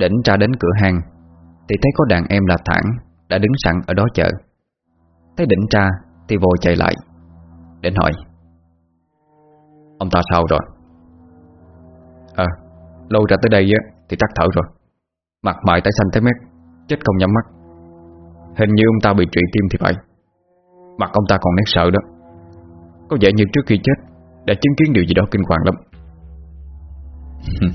Đỉnh ra đến cửa hàng, Thì thấy có đàn em là Thẳng Đã đứng sẵn ở đó chờ. Thấy đỉnh ra thì vội chạy lại Đỉnh hỏi Ông ta sao rồi? À Lâu ra tới đây á thì tắt thở rồi. Mặt mày tái xanh tới mét Chết không nhắm mắt. Hình như ông ta bị trụy tim thì phải. Mặt ông ta còn nét sợ đó. Có vẻ như trước khi chết Đã chứng kiến điều gì đó kinh hoàng lắm.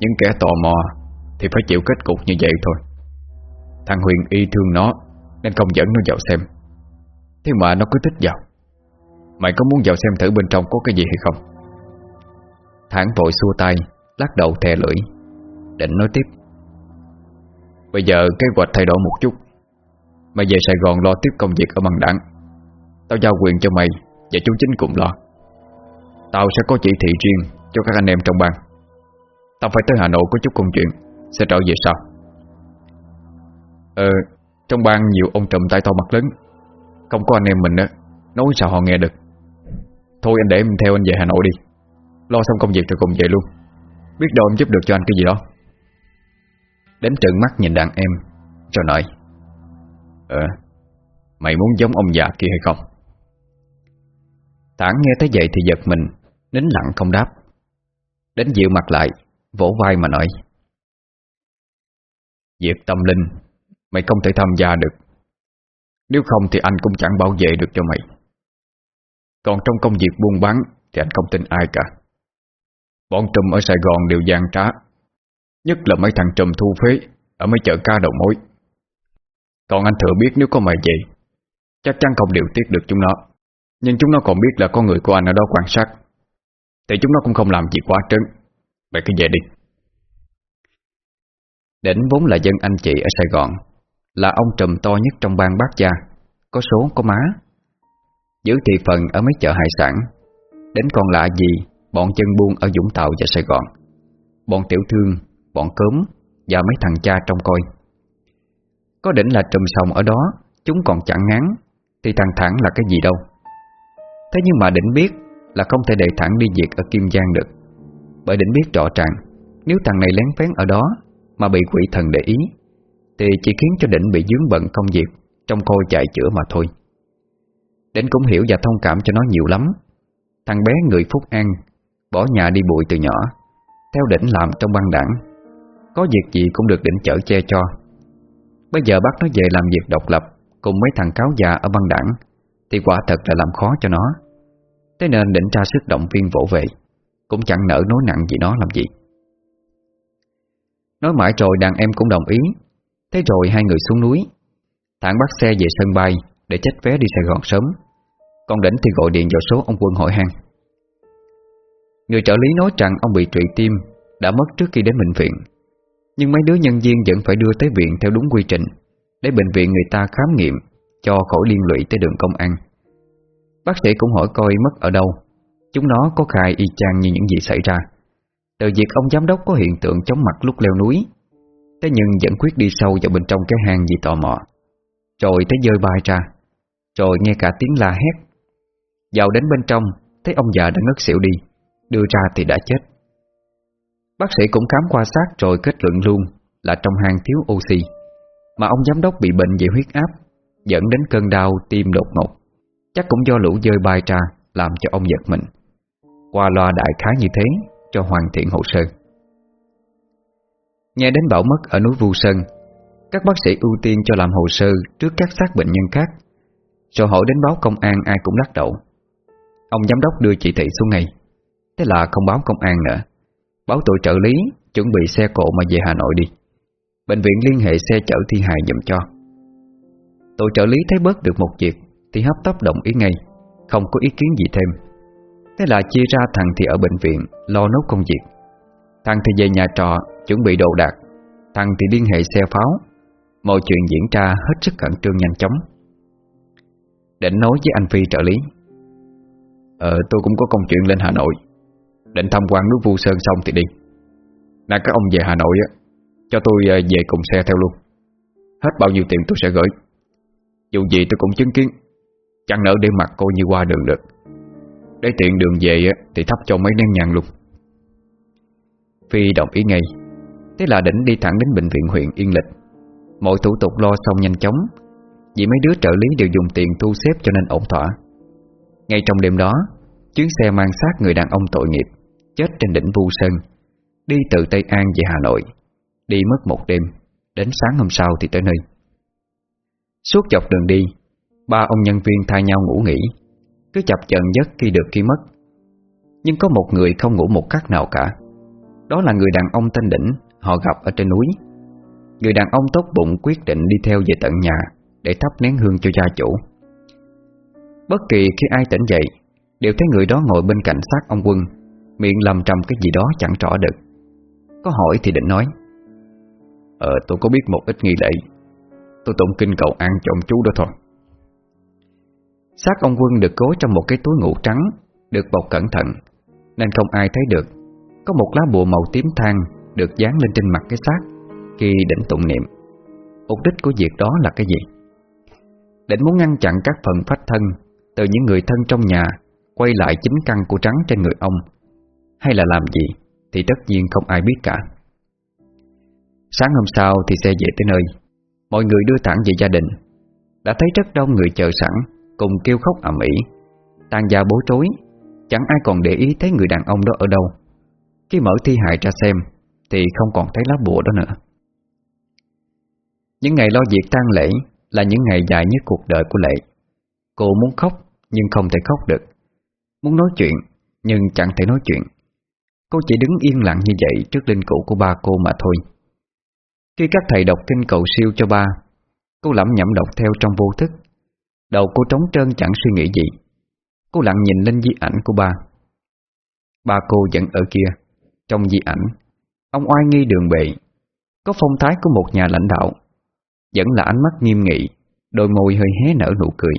Những kẻ tò mò thì phải chịu kết cục như vậy thôi. Thằng Huyền y thương nó, Nên không dẫn nó vào xem. Thế mà nó cứ thích vào. Mày có muốn vào xem thử bên trong có cái gì hay không? Thẳng vội xua tay, Lắc đầu thè lưỡi, Định nói tiếp. Bây giờ kế hoạch thay đổi một chút. Mày về Sài Gòn lo tiếp công việc ở bằng đảng. Tao giao quyền cho mày Và chú chính cùng lo. Tao sẽ có chỉ thị riêng cho các anh em trong ban Tao phải tới Hà Nội có chút công chuyện. Sẽ trở về sau Ờ Trong ban nhiều ông trùm tay to mặt lớn. Không có anh em mình á, Nói sao họ nghe được? Thôi anh để em theo anh về Hà Nội đi. Lo xong công việc rồi cùng về luôn. Biết đâu em giúp được cho anh cái gì đó. Đến trợn mắt nhìn đàn em, Rồi nói Ờ Mày muốn giống ông già kia hay không? Thản nghe thấy vậy thì giật mình, Nín lặng không đáp. Đến dịu mặt lại, Vỗ vai mà nói Việc tâm linh, Mày không thể tham gia được. Nếu không thì anh cũng chẳng bảo vệ được cho mày. Còn trong công việc buôn bán Thì anh không tin ai cả. Bọn trùm ở Sài Gòn đều gian trá, Nhất là mấy thằng trùm thu phế Ở mấy chợ ca đầu mối. Còn anh thừa biết nếu có mày vậy Chắc chắn không điều tiết được chúng nó. Nhưng chúng nó còn biết là có người của anh ở đó quan sát. Thì chúng nó cũng không làm gì quá trớn. Mày cứ về đi. Đỉnh vốn là dân anh chị ở Sài Gòn, Là ông trùm to nhất trong bang bác gia. Có số, có má. Giữ thị phần ở mấy chợ hải sản. Đến còn lạ gì Bọn chân buôn ở Dũng Tàu và Sài Gòn? Bọn tiểu thương, Bọn cớm Và mấy thằng cha trong coi. Có đỉnh là trùm sòng ở đó, Chúng còn chẳng ngán, Thì thằng thẳng là cái gì đâu. Thế nhưng mà đỉnh biết Là không thể để thẳng đi việc ở Kim Giang được, Bởi đỉnh biết rõ ràng, Nếu thằng này lén phén ở đó mà bị quỷ thần để ý, Thì chỉ khiến cho đỉnh bị dướng bận công việc, Trong coi chạy chữa mà thôi. Đỉnh cũng hiểu và thông cảm cho nó nhiều lắm. Thằng bé người Phúc An Bỏ nhà đi bụi từ nhỏ, Theo đỉnh làm trong băng đảng. Có việc gì cũng được đỉnh chở che cho. Bây giờ bắt nó về làm việc độc lập Cùng mấy thằng cáo già ở băng đảng, Thì quả thật là làm khó cho nó. Thế nên đỉnh ra sức động viên vỗ vệ Cũng chẳng nỡ nói nặng gì nó làm gì. Nói mãi rồi đàn em cũng đồng ý. Thế rồi hai người xuống núi. Thẳng bắt xe về sân bay Để chết vé đi Sài Gòn sớm. Còn đỉnh thì gọi điện vào số ông quân hỏi han. Người trợ lý nói rằng ông bị trụy tim, Đã mất trước khi đến bệnh viện. Nhưng mấy đứa nhân viên vẫn phải đưa tới viện Theo đúng quy trình, Để bệnh viện người ta khám nghiệm, Cho khỏi liên lụy tới đường công an. Bác sĩ cũng hỏi coi mất ở đâu. Chúng nó có khai y chang như những gì xảy ra. Từ việc ông giám đốc có hiện tượng chóng mặt lúc leo núi, Thế nhưng vẫn quyết đi sâu vào bên trong cái hang vì tò mò. Rồi thấy dơi bay ra, Rồi nghe cả tiếng la hét. Vào đến bên trong, Thấy ông già đã ngất xỉu đi, Đưa ra thì đã chết. Bác sĩ cũng khám qua xác rồi kết luận luôn Là trong hang thiếu oxy, Mà ông giám đốc bị bệnh về huyết áp, Dẫn đến cơn đau tim đột ngột. Chắc cũng do lũ dơi bay ra Làm cho ông giật mình. Qua loa đại khái như thế cho hoàn thiện hồ sơ. Nghe đến bảo mất ở núi Vu Sơn, Các bác sĩ ưu tiên cho làm hồ sơ Trước các xác bệnh nhân khác. Rồi hỏi đến báo công an ai cũng lắc đầu. Ông giám đốc đưa chỉ thị xuống ngay. Thế là không báo công an nữa. Báo tội trợ lý, Chuẩn bị xe cộ mà về Hà Nội đi. Bệnh viện liên hệ xe chở thi hài dùm cho. Tội trợ lý thấy bớt được một việc Thì hấp tấp đồng ý ngay, Không có ý kiến gì thêm. Thế là chia ra thằng thì ở bệnh viện, Lo nốt công việc. Thằng thì về nhà trọ, chuẩn bị đồ đạc. Thằng thì liên hệ xe pháo. Mọi chuyện diễn ra hết sức khẩn trương nhanh chóng. Định nói với anh Phi trợ lý. Ờ tôi cũng có công chuyện lên Hà Nội. Định tham quan núi Vu Sơn xong thì đi. Nè các ông về Hà Nội á, Cho tôi ờ, về cùng xe theo luôn. Hết bao nhiêu tiền tôi sẽ gửi. Dù gì tôi cũng chứng kiến. Chẳng nỡ để mặt cô như qua đường được. Để tiện đường về Thì thắp cho mấy nén nhang luôn. Phi đồng ý ngay. Thế là đỉnh đi thẳng đến bệnh viện huyện Yên Lịch. Mọi thủ tục lo xong nhanh chóng, Vì mấy đứa trợ lý đều dùng tiền thu xếp cho nên ổn thỏa. Ngay trong đêm đó, Chuyến xe mang xác người đàn ông tội nghiệp, Chết trên đỉnh Vu Sơn, Đi từ Tây An về Hà Nội, Đi mất một đêm, Đến sáng hôm sau thì tới nơi. Suốt dọc đường đi, Ba ông nhân viên thay nhau ngủ nghỉ. Cứ chập chờn giấc khi được khi mất. Nhưng có một người không ngủ một khắc nào cả. Đó là người đàn ông tên Đỉnh, Họ gặp ở trên núi. Người đàn ông tốt bụng quyết định đi theo về tận nhà Để thắp nén hương cho gia chủ. Bất kỳ khi ai tỉnh dậy, Đều thấy người đó ngồi bên cạnh xác ông quân, Miệng lầm trầm cái gì đó chẳng rõ được. Có hỏi thì định nói Ờ tôi có biết một ít nghi lễ. Tôi tụng kinh cầu an cho ông chú đó thôi. Xác ông quân được cố trong một cái túi ngủ trắng, Được bọc cẩn thận, Nên không ai thấy được. Có một lá bùa màu tím than Được dán lên trên mặt cái xác, Khi đỉnh tụng niệm. Mục đích của việc đó là cái gì? Định muốn ngăn chặn các phần phách thân Từ những người thân trong nhà Quay lại chính căn của trắng trên người ông. Hay là làm gì Thì tất nhiên không ai biết cả. Sáng hôm sau thì xe về tới nơi. Mọi người đưa thẳng về gia đình. Đã thấy rất đông người chờ sẵn. Cùng kêu khóc ầm ĩ. Tang gia bối rối, Chẳng ai còn để ý thấy người đàn ông đó ở đâu. Khi mở thi hài ra xem, Thì không còn thấy lá bùa đó nữa. Những ngày lo việc tang lễ Là những ngày dài nhất cuộc đời của Lệ. Cô muốn khóc, Nhưng không thể khóc được. Muốn nói chuyện, Nhưng chẳng thể nói chuyện. Cô chỉ đứng yên lặng như vậy Trước linh cữu của ba cô mà thôi. Khi các thầy đọc kinh cầu siêu cho ba, Cô lẩm nhẩm đọc theo trong vô thức. Đầu cô trống trơn chẳng suy nghĩ gì. Cô lặng nhìn lên di ảnh của ba. Ba cô vẫn ở kia, Trong di ảnh. Ông oai nghi đường bệ. Có phong thái của một nhà lãnh đạo. Vẫn là ánh mắt nghiêm nghị, Đôi môi hơi hé nở nụ cười.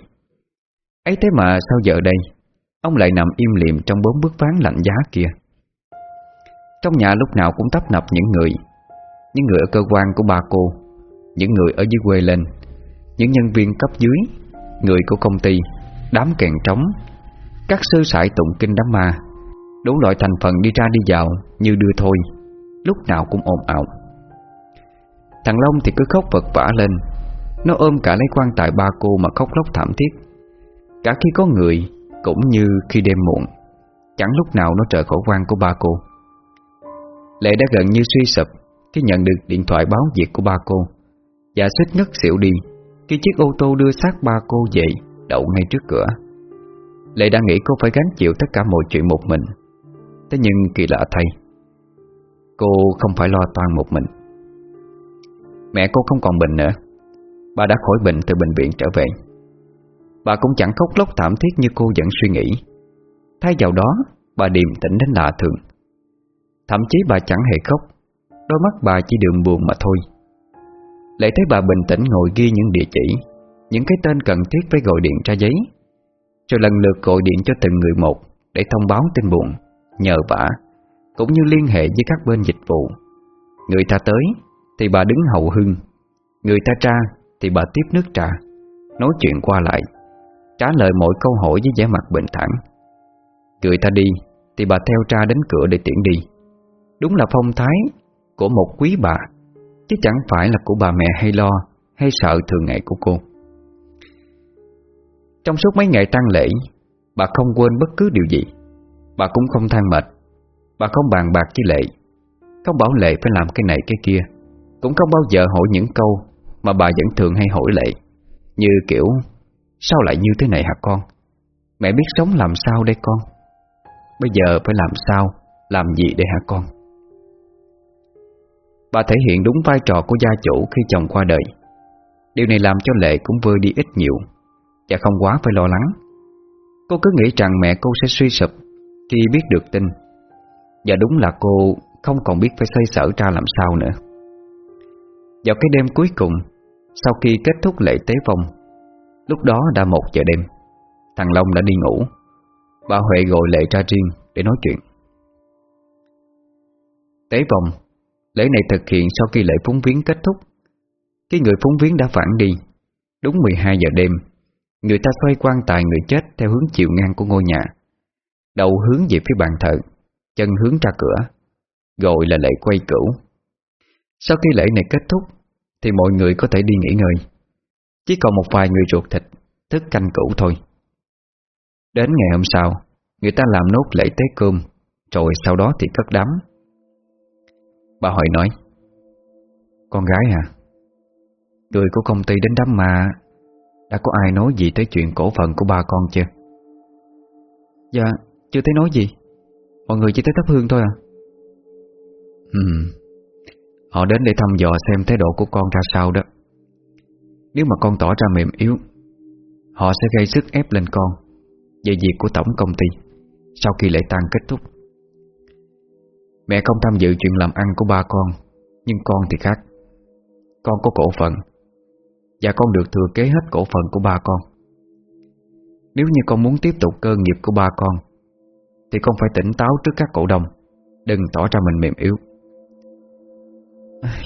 Ấy thế mà sao giờ đây? Ông lại nằm im liềm trong bốn bức ván lạnh giá kia. Trong nhà lúc nào cũng tấp nập những người. Những người ở cơ quan của ba cô. Những người ở dưới quê lên. Những nhân viên cấp dưới. Người của công ty, Đám kèn trống, Các sư sải tụng kinh đám ma. Đủ loại thành phần đi ra đi vào Như đưa thôi, Lúc nào cũng ồn ào. Thằng Long thì cứ khóc vật vả lên. Nó ôm cả lấy quan tài ba cô Mà khóc lóc thảm thiết. Cả khi có người, Cũng như khi đêm muộn, Chẳng lúc nào nó trở khỏi quan của ba cô. Lệ đã gần như suy sụp Khi nhận được điện thoại báo việc của ba cô. Và suýt ngất xỉu đi khi chiếc ô tô đưa xác ba cô dậy Đậu ngay trước cửa. Lệ đã nghĩ cô phải gánh chịu tất cả mọi chuyện một mình. Thế nhưng kỳ lạ thay, Cô không phải lo toan một mình. Mẹ cô không còn bệnh nữa. Bà đã khỏi bệnh từ bệnh viện trở về. Bà cũng chẳng khóc lóc thảm thiết như cô vẫn suy nghĩ. Thay vào đó, Bà điềm tĩnh đến lạ thường. Thậm chí bà chẳng hề khóc. Đôi mắt bà chỉ đường buồn mà thôi lại thấy bà bình tĩnh ngồi ghi những địa chỉ, Những cái tên cần thiết với gọi điện ra giấy. Rồi lần lượt gọi điện cho từng người một Để thông báo tin buồn, Nhờ vả, Cũng như liên hệ với các bên dịch vụ. Người ta tới Thì bà đứng hậu hưng, Người ta tra thì bà tiếp nước trà, Nói chuyện qua lại, Trả lời mỗi câu hỏi với vẻ mặt bình thản. Người ta đi Thì bà theo tra đến cửa để tiễn đi. Đúng là phong thái Của một quý bà. Chứ chẳng phải là của bà mẹ hay lo, Hay sợ thường ngày của cô. Trong suốt mấy ngày tang lễ, Bà không quên bất cứ điều gì. Bà cũng không than mệt. Bà không bàn bạc với Lệ. Không bảo Lệ phải làm cái này cái kia. Cũng không bao giờ hỏi những câu Mà bà vẫn thường hay hỏi Lệ. Như kiểu, Sao lại như thế này hả con? Mẹ biết sống làm sao đây con? Bây giờ phải làm sao, Làm gì đây hả con? Bà thể hiện đúng vai trò của gia chủ khi chồng qua đời. Điều này làm cho Lệ cũng vơi đi ít nhiều, Và không quá phải lo lắng. Cô cứ nghĩ rằng mẹ cô sẽ suy sụp Khi biết được tin. Và đúng là cô không còn biết phải xoay sở ra làm sao nữa. Vào cái đêm cuối cùng, Sau khi kết thúc lễ tế vong, Lúc đó đã một giờ đêm, Thằng Long đã đi ngủ. Bà Huệ gọi Lệ ra riêng để nói chuyện. Tế vong Lễ này thực hiện sau khi lễ phúng viếng kết thúc. Khi người phúng viếng đã phản đi, Đúng 12 giờ đêm, Người ta xoay quan tài người chết Theo hướng chiều ngang của ngôi nhà. Đầu hướng về phía bàn thờ, Chân hướng ra cửa, Gọi là lễ quay cửu. Sau khi lễ này kết thúc, Thì mọi người có thể đi nghỉ ngơi. Chỉ còn một vài người ruột thịt, Thức canh cũ thôi. Đến ngày hôm sau, Người ta làm nốt lễ tế cơm, Rồi sau đó thì cất đám. Bà hỏi nói Con gái à Người của công ty đến đám mà Đã có ai nói gì tới chuyện cổ phần của ba con chưa? Dạ Chưa thấy nói gì. Mọi người chỉ tới thắp hương thôi à. Ừ Họ đến để thăm dò xem thái độ của con ra sao đó. Nếu mà con tỏ ra mềm yếu Họ sẽ gây sức ép lên con. Về việc của tổng công ty Sau khi lễ tang kết thúc Mẹ không tham dự chuyện làm ăn của ba con, Nhưng con thì khác. Con có cổ phần, Và con được thừa kế hết cổ phần của ba con. Nếu như con muốn tiếp tục cơ nghiệp của ba con, Thì con phải tỉnh táo trước các cổ đông Đừng tỏ ra mình mềm yếu.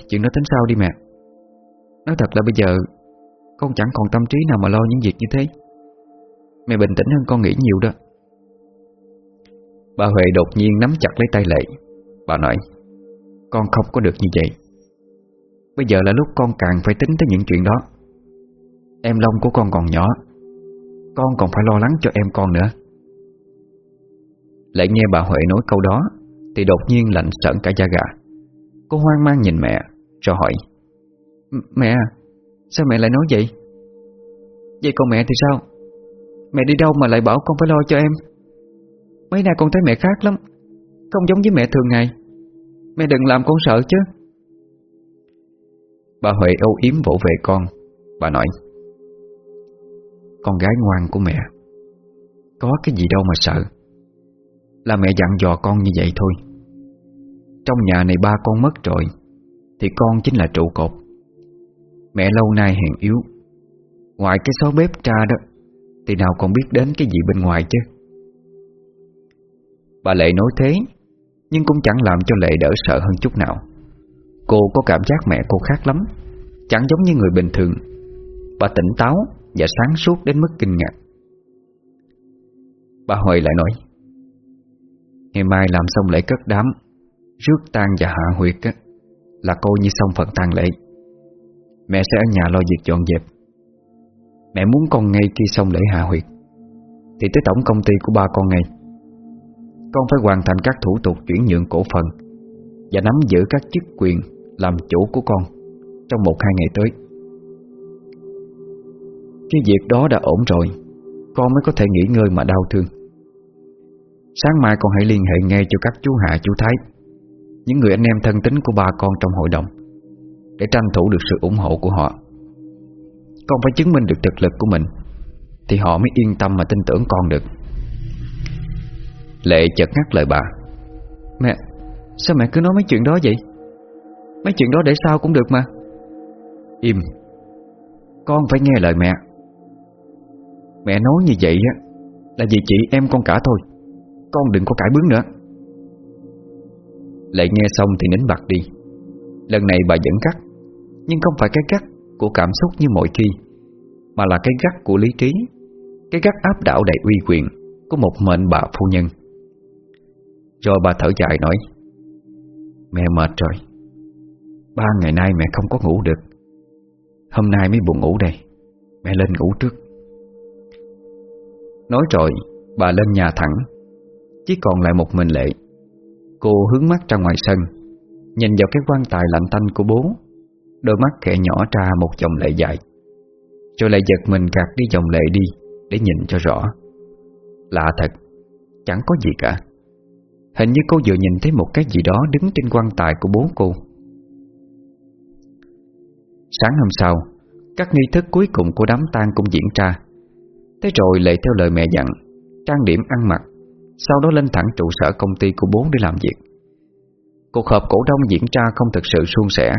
Chuyện đó tính sao đi mẹ? Nói thật là bây giờ, Con chẳng còn tâm trí nào mà lo những việc như thế. Mẹ bình tĩnh hơn con nghĩ nhiều đó. Bà Huệ đột nhiên nắm chặt lấy tay Lệ. Bà nói, Con không có được như vậy. Bây giờ là lúc con càng phải tính tới những chuyện đó. Em Long của con còn nhỏ, Con còn phải lo lắng cho em con nữa. Lại nghe bà Huệ nói câu đó, Thì đột nhiên lạnh sợn cả da gà. Cô hoang mang nhìn mẹ Rồi hỏi Mẹ, Sao mẹ lại nói vậy? Vậy còn mẹ thì sao? Mẹ đi đâu mà lại bảo con phải lo cho em? Mấy nay con thấy mẹ khác lắm không giống với mẹ thường ngày. Mẹ đừng làm con sợ chứ. Bà Huệ âu yếm vỗ về con. Bà nói, Con gái ngoan của mẹ, Có cái gì đâu mà sợ. Là mẹ dặn dò con như vậy thôi. Trong nhà này ba con mất rồi, Thì con chính là trụ cột. Mẹ lâu nay hèn yếu. Ngoài cái xó bếp tra đó, Thì nào còn biết đến cái gì bên ngoài chứ? Bà Lệ nói thế nhưng cũng chẳng làm cho Lệ đỡ sợ hơn chút nào. Cô có cảm giác mẹ cô khác lắm Chẳng giống như người bình thường Bà tỉnh táo và sáng suốt đến mức kinh ngạc. Bà Huệ lại nói Ngày mai làm xong lễ cất đám Rước tang và hạ huyệt á, Là cô như xong phần tang lễ. Mẹ sẽ ở nhà lo việc dọn dẹp. Mẹ muốn con ngay khi xong lễ hạ huyệt Thì tới tổng công ty của ba con ngay. Con phải hoàn thành các thủ tục chuyển nhượng cổ phần Và nắm giữ các chức quyền Làm chủ của con Trong một hai ngày tới. Cái việc đó đã ổn rồi, Con mới có thể nghỉ ngơi mà đau thương. Sáng mai con hãy liên hệ ngay cho các chú Hạ, chú Thái, Những người anh em thân tính của ba con trong hội đồng, Để tranh thủ được sự ủng hộ của họ. Con phải chứng minh được thực lực của mình, Thì họ mới yên tâm mà tin tưởng con được. Lệ chợt ngắt lời bà. Mẹ, Sao mẹ cứ nói mấy chuyện đó vậy? Mấy chuyện đó để sao cũng được mà. Im. Con phải nghe lời mẹ. Mẹ nói như vậy á, Là vì chị em con cả thôi. Con đừng có cãi bướng nữa. Lệ nghe xong thì nín bặt đi. Lần này bà vẫn cắt Nhưng không phải cái gắt của cảm xúc như mọi khi, Mà là cái gắt của lý trí, Cái gắt áp đảo đầy uy quyền Của một mệnh bà phu nhân. Rồi bà thở dài nói, Mẹ mệt rồi. Ba ngày nay mẹ không có ngủ được. Hôm nay mới buồn ngủ đây. Mẹ lên ngủ trước. Nói rồi, Bà lên nhà thẳng. Chỉ còn lại một mình lệ. Cô hướng mắt ra ngoài sân, Nhìn vào cái quan tài lạnh tanh của bố. Đôi mắt khẽ nhỏ ra một dòng lệ dài. Rồi lại giật mình gạt đi dòng lệ đi Để nhìn cho rõ. Lạ thật, Chẳng có gì cả. Hình như cô vừa nhìn thấy một cái gì đó Đứng trên quan tài của bố cô. Sáng hôm sau, Các nghi thức cuối cùng của đám tang cũng diễn ra. Thế rồi lệ theo lời mẹ dặn, Trang điểm ăn mặc, Sau đó lên thẳng trụ sở công ty của bố để làm việc. Cuộc họp cổ đông diễn ra không thực sự suôn sẻ,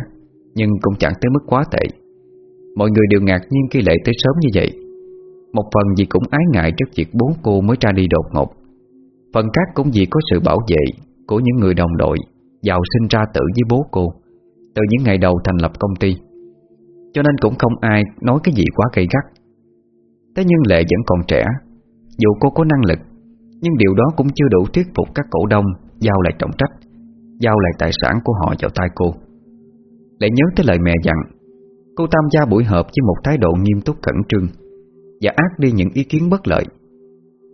Nhưng cũng chẳng tới mức quá tệ. Mọi người đều ngạc nhiên khi lệ tới sớm như vậy. Một phần vì cũng ái ngại trước việc bố cô mới ra đi đột ngột. Phần khác cũng vì có sự bảo vệ Của những người đồng đội, Giàu sinh ra tử với bố cô, Từ những ngày đầu thành lập công ty. Cho nên cũng không ai nói cái gì quá gây gắt. Thế nhưng Lệ vẫn còn trẻ, Dù cô có năng lực, Nhưng điều đó cũng chưa đủ thuyết phục các cổ đông Giao lại trọng trách, Giao lại tài sản của họ vào tay cô. Lệ nhớ tới lời mẹ dặn, Cô tham gia buổi họp với một thái độ nghiêm túc khẩn trương Và ác đi những ý kiến bất lợi.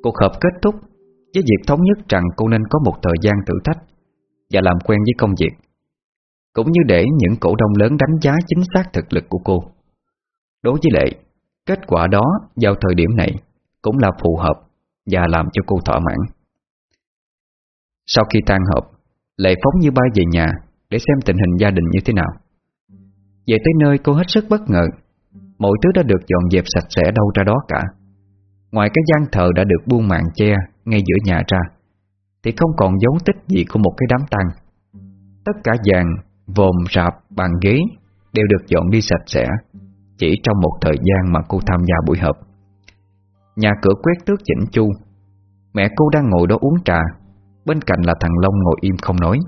Cuộc họp kết thúc với việc thống nhất rằng cô nên có một thời gian thử thách Và làm quen với công việc, Cũng như để những cổ đông lớn đánh giá chính xác thực lực của cô. Đối với Lệ, Kết quả đó vào thời điểm này Cũng là phù hợp Và làm cho cô thỏa mãn. Sau khi tan họp, Lệ phóng như bay về nhà Để xem tình hình gia đình như thế nào. Về tới nơi, cô hết sức bất ngờ. Mọi thứ đã được dọn dẹp sạch sẽ đâu ra đó cả. Ngoài cái gian thờ đã được buông màn che ngay giữa nhà ra Thì không còn dấu tích gì của một cái đám tang. Tất cả vàng, vòm, rạp, bàn ghế Đều được dọn đi sạch sẽ Chỉ trong một thời gian mà cô tham gia buổi họp. Nhà cửa quét tước chỉnh chu. Mẹ cô đang ngồi đó uống trà Bên cạnh là thằng Long ngồi im không nói.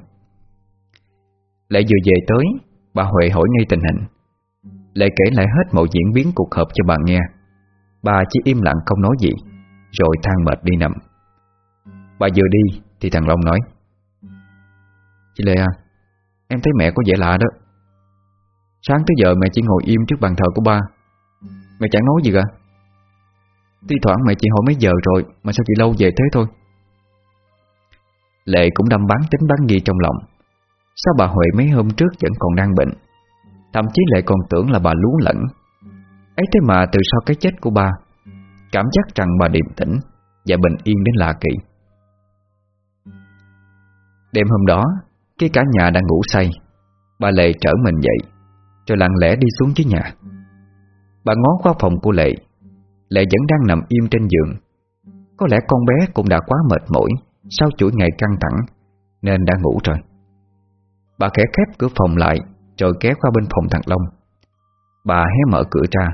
Lệ vừa về tới Bà Huệ hỏi ngay tình hình. Lệ kể lại hết mọi diễn biến cuộc họp cho bà nghe. Bà chỉ im lặng không nói gì Rồi than mệt đi nằm. Bà vừa đi, thì thằng Long nói, Chị Lệ à Em thấy mẹ có vẻ lạ đó. Sáng tới giờ mẹ chỉ ngồi im trước bàn thờ của ba. Mẹ chẳng nói gì cả. Thi thoảng mẹ chỉ hỏi mấy giờ rồi Mà sao chị lâu về thế thôi. Lệ cũng đâm bán tính bán nghi trong lòng. Sao bà Huệ mấy hôm trước vẫn còn đang bệnh? Thậm chí Lệ còn tưởng là bà lú lẫn. Ấy thế mà từ sau cái chết của ba, Cảm giác rằng bà điềm tĩnh Và bình yên đến lạ kỳ. Đêm hôm đó cái cả nhà đang ngủ say, Bà Lệ trở mình dậy, Rồi lặng lẽ đi xuống dưới nhà. Bà ngó qua phòng của Lệ Lệ vẫn đang nằm im trên giường. Có lẽ con bé cũng đã quá mệt mỏi Sau chuỗi ngày căng thẳng, Nên đã ngủ rồi. Bà khẽ khép cửa phòng lại, Rồi kéo qua bên phòng thằng Long. Bà hé mở cửa ra.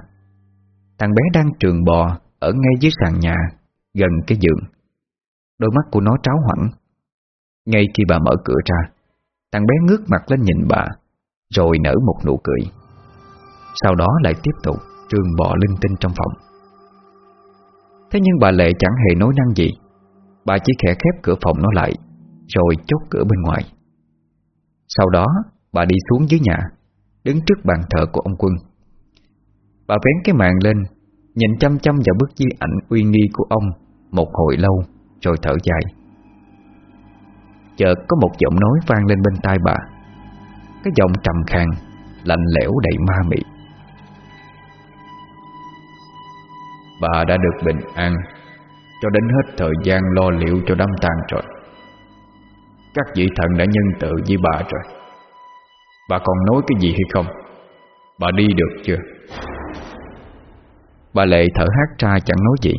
Thằng bé đang trường bò Ở ngay dưới sàn nhà, Gần cái giường. Đôi mắt của nó tráo hoảng. Ngay khi bà mở cửa ra, Thằng bé ngước mặt lên nhìn bà, Rồi nở một nụ cười. Sau đó lại tiếp tục Trường bò linh tinh trong phòng. Thế nhưng bà Lệ chẳng hề nói năng gì. Bà chỉ khẽ khép cửa phòng nó lại, Rồi chốt cửa bên ngoài. Sau đó, bà đi xuống dưới nhà, Đứng trước bàn thờ của ông Quân. Bà vén cái màn lên, Nhìn chăm chăm vào bức di ảnh uy nghi của ông Một hồi lâu, Rồi thở dài. Chợt có một giọng nói vang lên bên tai bà. Cái giọng trầm khàn Lạnh lẽo đầy ma mị. Bà đã được bình an, Cho đến hết thời gian lo liệu cho đám tang rồi Các vị thần đã nhân tự với bà rồi. Bà còn nói cái gì hay không? Bà đi được chưa? Bà Lệ thở hát ra chẳng nói gì.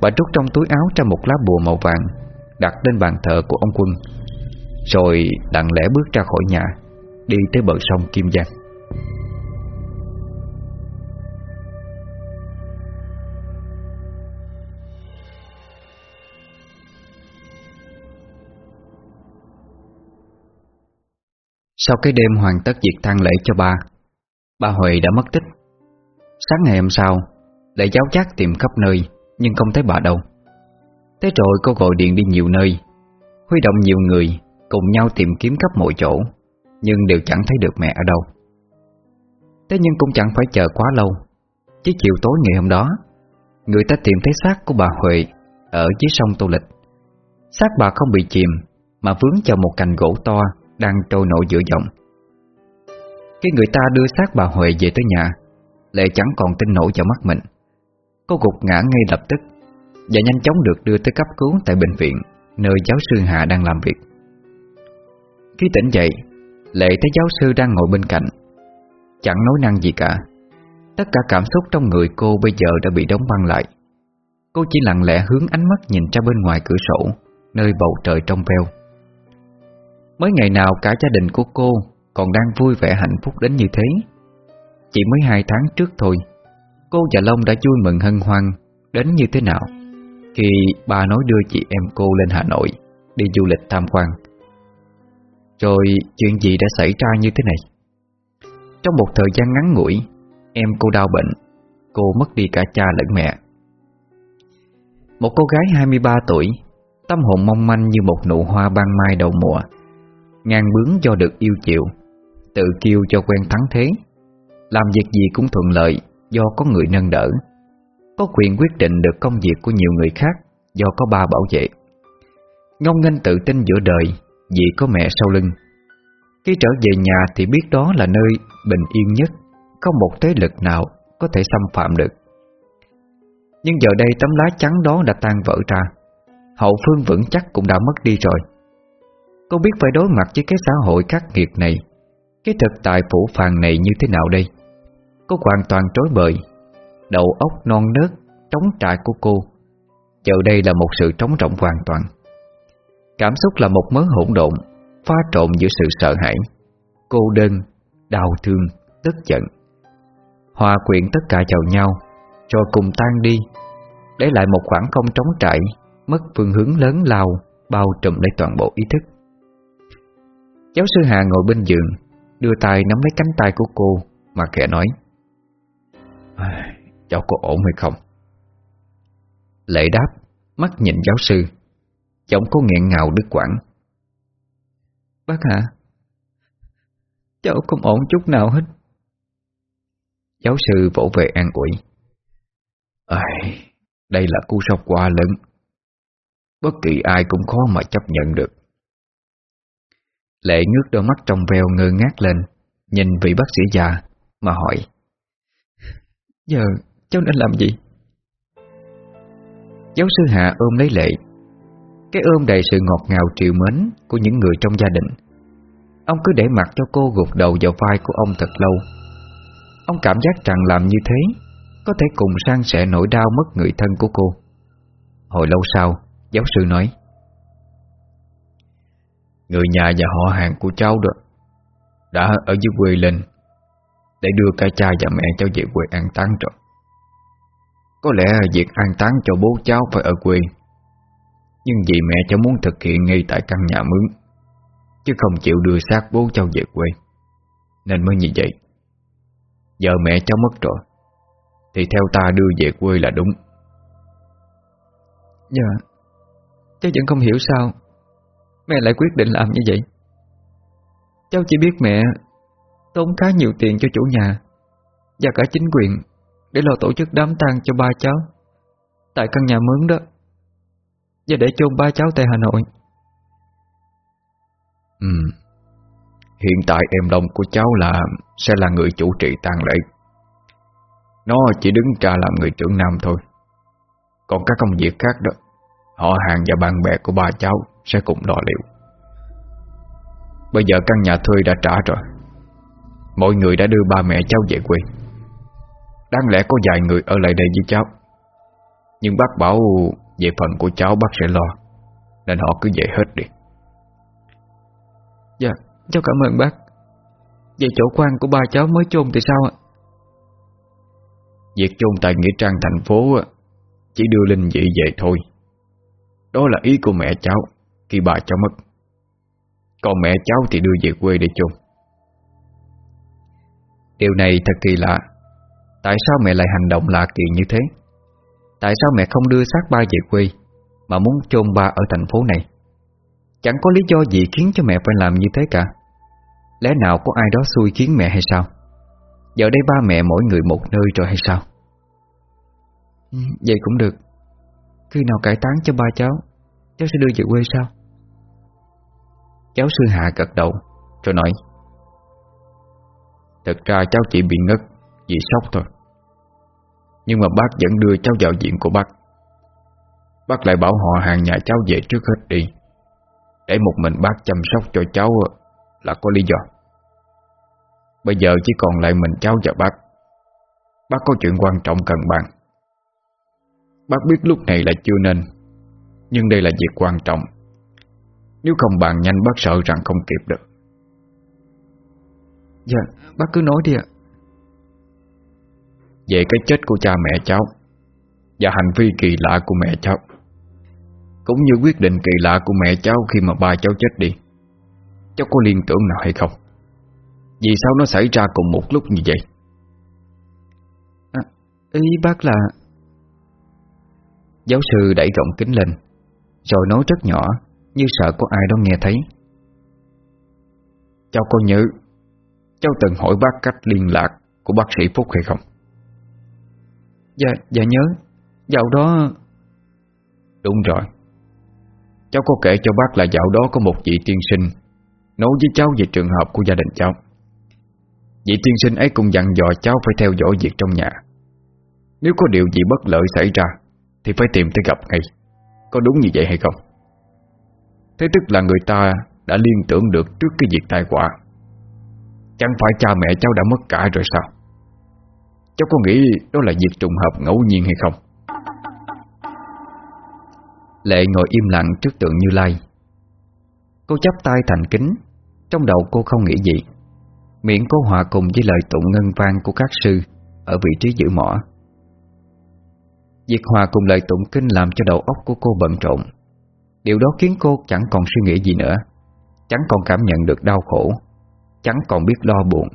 Bà trút trong túi áo ra một lá bùa màu vàng Đặt lên bàn thờ của ông Quân, Rồi lặng lẽ bước ra khỏi nhà, Đi tới bờ sông Kim Giang. Sau cái đêm hoàn tất việc tang lễ cho ba Ba Huệ đã mất tích. Sáng ngày hôm sau, Lại giáo giác tìm khắp nơi, Nhưng không thấy bà đâu. Thế rồi cô gọi điện đi nhiều nơi. Huy động nhiều người, Cùng nhau tìm kiếm khắp mọi chỗ, Nhưng đều chẳng thấy được mẹ ở đâu. Thế nhưng cũng chẳng phải chờ quá lâu. Chứ chiều tối ngày hôm đó, Người ta tìm thấy xác của bà Huệ Ở dưới sông Tô Lịch. Xác bà không bị chìm, Mà vướng vào một cành gỗ to Đang trôi nổi giữa dòng. Khi người ta đưa xác bà Huệ về tới nhà Lệ chẳng còn tin nổi vào mắt mình. Cô gục ngã ngay lập tức. Và nhanh chóng được đưa tới cấp cứu tại bệnh viện Nơi giáo sư Hà đang làm việc. Khi tỉnh dậy Lệ thấy giáo sư đang ngồi bên cạnh. Chẳng nói năng gì cả. Tất cả cảm xúc trong người cô bây giờ đã bị đóng băng lại. Cô chỉ lặng lẽ hướng ánh mắt nhìn ra bên ngoài cửa sổ, Nơi bầu trời trong veo. Mới ngày nào cả gia đình của cô Còn đang vui vẻ hạnh phúc đến như thế. Chỉ mới hai tháng trước thôi, Cô và Long đã vui mừng hân hoan Đến như thế nào. Khi ba nói đưa chị em cô lên Hà Nội Đi du lịch tham quan. Rồi chuyện gì đã xảy ra như thế này? Trong một thời gian ngắn ngủi, Em cô đau bệnh, Cô mất đi cả cha lẫn mẹ. Một cô gái 23 tuổi, Tâm hồn mong manh như một nụ hoa ban mai đầu mùa, Ngang bướng do được yêu chiều, Tự kêu cho quen thắng thế. Làm việc gì cũng thuận lợi Do có người nâng đỡ. Có quyền quyết định được công việc của nhiều người khác Do có ba bảo vệ. Ngông nghênh tự tin giữa đời, Vì có mẹ sau lưng. Khi trở về nhà thì biết đó là nơi Bình yên nhất, Không một thế lực nào có thể xâm phạm được. Nhưng giờ đây tấm lá trắng đó đã tan vỡ ra, Hậu phương vững chắc cũng đã mất đi rồi. Cô biết phải đối mặt với cái xã hội khắc nghiệt này, Cái thực tại phủ phàng này như thế nào đây? Cô hoàn toàn trối bời Đầu óc non nớt Trống trại của cô. Giờ đây là một sự trống rỗng hoàn toàn. Cảm xúc là một mớ hỗn độn Pha trộn giữa sự sợ hãi Cô đơn, đau thương, tức giận. Hòa quyện tất cả vào nhau Rồi cùng tan đi Để lại một khoảng không trống trải Mất phương hướng lớn lao Bao trùm lấy toàn bộ ý thức. Giáo sư Hà ngồi bên giường Đưa tay nắm lấy cánh tay của cô Mà kẻ nói Cháu có ổn hay không? Lệ đáp Mắt nhìn giáo sư. Giọng có nghẹn ngào đứt quãng. Bác Hà Cháu không ổn chút nào hết. Giáo sư vỗ về an ủi. À, Đây là cú sốc quá lớn. Bất kỳ ai cũng khó mà chấp nhận được. Lệ ngước đôi mắt trong veo ngơ ngác lên Nhìn vị bác sĩ già Mà hỏi Giờ cháu nên làm gì? Giáo sư Hạ ôm lấy Lệ. Cái ôm đầy sự ngọt ngào triều mến Của những người trong gia đình. Ông cứ để mặt cho cô gục đầu vào vai của ông thật lâu. Ông cảm giác rằng làm như thế Có thể cùng sang sẻ nỗi đau mất người thân của cô. Hồi lâu sau, Giáo sư nói, Người nhà và họ hàng của cháu đó Đã ở dưới quê lên Để đưa cả cha và mẹ cháu về quê an táng rồi. Có lẽ việc an táng cho bố cháu phải ở quê. Nhưng vì mẹ cháu muốn thực hiện ngay tại căn nhà mướn, Chứ không chịu đưa xác bố cháu về quê. Nên mới như vậy. Giờ mẹ cháu mất rồi, Thì theo ta đưa về quê là đúng. Dạ Cháu vẫn không hiểu sao Mẹ lại quyết định làm như vậy. Cháu chỉ biết mẹ Tốn khá nhiều tiền cho chủ nhà Và cả chính quyền để lo tổ chức đám tang cho ba cháu. Tại căn nhà mướn đó. Và để chôn ba cháu tại Hà Nội. Ừ. Hiện tại em đồng của cháu là Sẽ là người chủ trì tang lễ. Nó chỉ đứng ra làm người trưởng nam thôi. Còn các công việc khác đó, Họ hàng và bạn bè của ba cháu Sẽ cùng lo liệu. Bây giờ căn nhà thuê đã trả rồi. Mọi người đã đưa ba mẹ cháu về quê. Đáng lẽ có vài người ở lại đây với cháu. Nhưng bác bảo Về phần của cháu bác sẽ lo Nên họ cứ về hết đi. Dạ Cháu cảm ơn bác. Vậy chỗ quan của ba cháu mới chôn thì sao ạ? Việc chôn tại Nghĩa Trang thành phố Chỉ đưa linh dị về thôi. Đó là ý của mẹ cháu Khi bà cháu mất. Còn mẹ cháu thì đưa về quê để chôn. Điều này thật kỳ lạ Tại sao mẹ lại hành động lạ kỳ như thế? Tại sao mẹ không đưa xác ba về quê Mà muốn chôn ba ở thành phố này? Chẳng có lý do gì khiến cho mẹ phải làm như thế cả. Lẽ nào có ai đó xui khiến mẹ hay sao? Giờ đây ba mẹ mỗi người một nơi rồi hay sao? Ừ, vậy cũng được. Khi nào cải táng cho ba cháu Cháu sẽ đưa về quê sao? Cháu sư Hạ gật đầu, Rồi nói, Thật ra cháu chỉ bị ngất Vì sốc thôi. Nhưng mà bác vẫn đưa cháu vào viện của bác. Bác lại bảo họ hàng nhà cháu về trước hết đi. Để một mình bác chăm sóc cho cháu Là có lý do. Bây giờ chỉ còn lại mình cháu và bác. Bác có chuyện quan trọng cần bàn. Bác biết lúc này là chưa nên Nhưng đây là việc quan trọng. Nếu không bàn nhanh bác sợ rằng không kịp được. Dạ, bác cứ nói đi ạ. Về cái chết của cha mẹ cháu Và hành vi kỳ lạ của mẹ cháu Cũng như quyết định kỳ lạ của mẹ cháu Khi mà ba cháu chết đi. Cháu có liên tưởng nào hay không? Vì sao nó xảy ra cùng một lúc như vậy? À, Ý bác là Giáo sư đẩy gọng kính lên Rồi nói rất nhỏ Như sợ có ai đó nghe thấy. Cháu có nhớ Cháu từng hỏi bác cách liên lạc Của bác sĩ Phúc hay không Dạ, dạ nhớ. Dạo đó Đúng rồi. Cháu có kể cho bác là dạo đó có một vị tiên sinh Nói với cháu về trường hợp của gia đình cháu. Vị tiên sinh ấy cũng dặn dò cháu phải theo dõi việc trong nhà. Nếu có điều gì bất lợi xảy ra Thì phải tìm tới gặp ngay. Có đúng như vậy hay không? Thế tức là người ta đã liên tưởng được trước cái việc tai họa. Chẳng phải cha mẹ cháu đã mất cả rồi sao? Cháu có nghĩ đó là việc trùng hợp ngẫu nhiên hay không? Lệ ngồi im lặng trước tượng Như Lai. Cô chắp tay thành kính. Trong đầu cô không nghĩ gì. Miệng cô hòa cùng với lời tụng ngân vang của các sư Ở vị trí giữ mỏ. Việc hòa cùng lời tụng kinh làm cho đầu óc của cô bận rộn. Điều đó khiến cô chẳng còn suy nghĩ gì nữa. Chẳng còn cảm nhận được đau khổ. Chẳng còn biết lo buồn.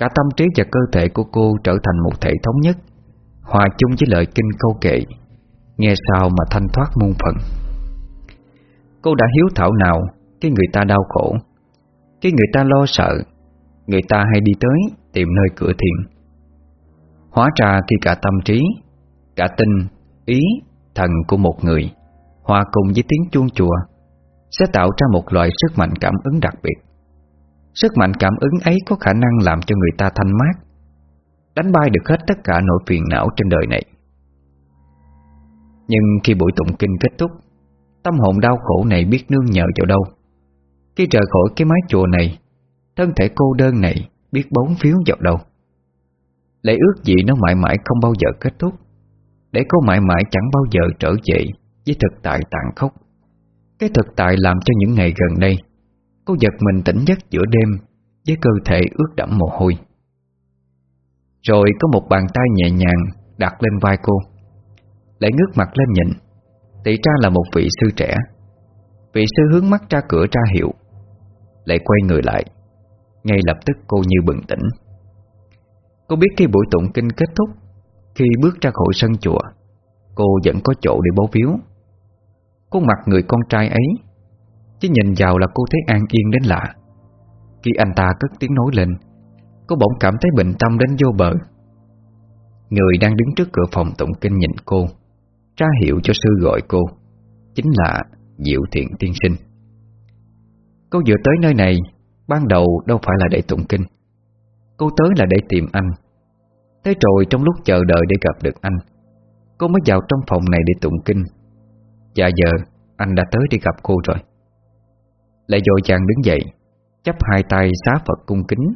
Cả tâm trí và cơ thể của cô trở thành một thể thống nhất Hòa chung với lời kinh câu kệ Nghe sao mà thanh thoát muôn phần. Cô đã hiếu thảo nào Khi người ta đau khổ? Khi người ta lo sợ Người ta hay đi tới tìm nơi cửa thiện Hóa ra khi cả tâm trí Cả tinh, ý, thần của một người Hòa cùng với tiếng chuông chùa Sẽ tạo ra một loại sức mạnh cảm ứng đặc biệt. Sức mạnh cảm ứng ấy có khả năng làm cho người ta thanh mát. Đánh bay được hết tất cả nỗi phiền não trên đời này. Nhưng khi buổi tụng kinh kết thúc, Tâm hồn đau khổ này biết nương nhờ vào đâu. Khi rời khỏi cái mái chùa này, Thân thể cô đơn này biết bóng phiếu vào đâu. Lệ ước gì nó mãi mãi không bao giờ kết thúc, Để cô mãi mãi chẳng bao giờ trở về Với thực tại tàn khốc. Cái thực tại làm cho những ngày gần đây Cô giật mình tỉnh giấc giữa đêm, Với cơ thể ướt đẫm mồ hôi. Rồi có một bàn tay nhẹ nhàng đặt lên vai cô, Lại ngước mặt lên nhìn. Tỷ ra là một vị sư trẻ. Vị sư hướng mắt ra cửa ra hiệu, Lại quay người lại. Ngay lập tức cô như bừng tỉnh. Cô biết khi buổi tụng kinh kết thúc, Khi bước ra khỏi sân chùa, Cô vẫn có chỗ để bố phiếu Khuôn mặt người con trai ấy Chứ nhìn vào là cô thấy an yên đến lạ. Khi anh ta cất tiếng nói lên, Cô bỗng cảm thấy bình tâm đến vô bờ. Người đang đứng trước cửa phòng tụng kinh nhìn cô, tra hiệu cho sư gọi cô, Chính là Diệu Thiện Tiên Sinh. Cô vừa tới nơi này, Ban đầu đâu phải là để tụng kinh. Cô tới là để tìm anh. Thế rồi trong lúc chờ đợi để gặp được anh, Cô mới vào trong phòng này để tụng kinh. Dạ giờ, anh đã tới để gặp cô rồi lại dội chàng đứng dậy chắp hai tay xá Phật cung kính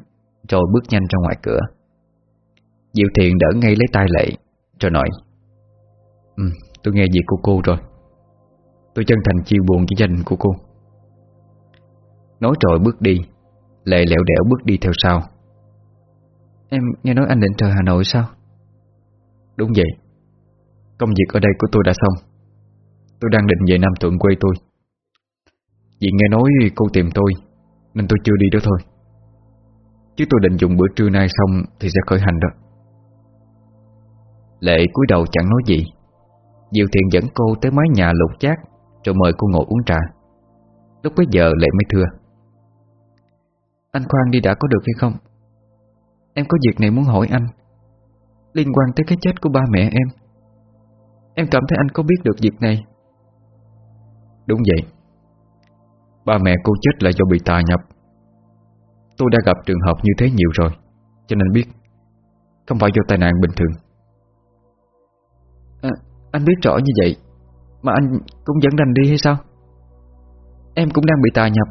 Rồi bước nhanh ra ngoài cửa. Diệu thiện đỡ ngay lấy tay lệ Rồi nói Ừ, tôi nghe việc của cô rồi. Tôi chân thành chiêu buồn với gia đình của cô. Nói rồi bước đi Lệ lẹo đẻo bước đi theo sau. Em nghe nói anh định trời Hà Nội sao? Đúng vậy. Công việc ở đây của tôi đã xong. Tôi đang định về Nam Thuận quê tôi vì nghe nói cô tìm tôi, Nên tôi chưa đi đó thôi. Chứ tôi định dùng bữa trưa nay xong Thì sẽ khởi hành đó. Lệ cúi đầu chẳng nói gì. Diệu thiện dẫn cô tới mái nhà lục chát, Rồi mời cô ngồi uống trà. Lúc bấy giờ Lệ mới thưa. Anh khoan đi đã có được hay không? Em có việc này muốn hỏi anh. Liên quan tới cái chết của ba mẹ em. Em cảm thấy anh có biết được việc này. Đúng vậy. Ba mẹ cô chết là do bị tà nhập. Tôi đã gặp trường hợp như thế nhiều rồi Cho nên biết. Không phải do tai nạn bình thường. À, Anh biết rõ như vậy Mà anh cũng vẫn đành đi hay sao? Em cũng đang bị tà nhập.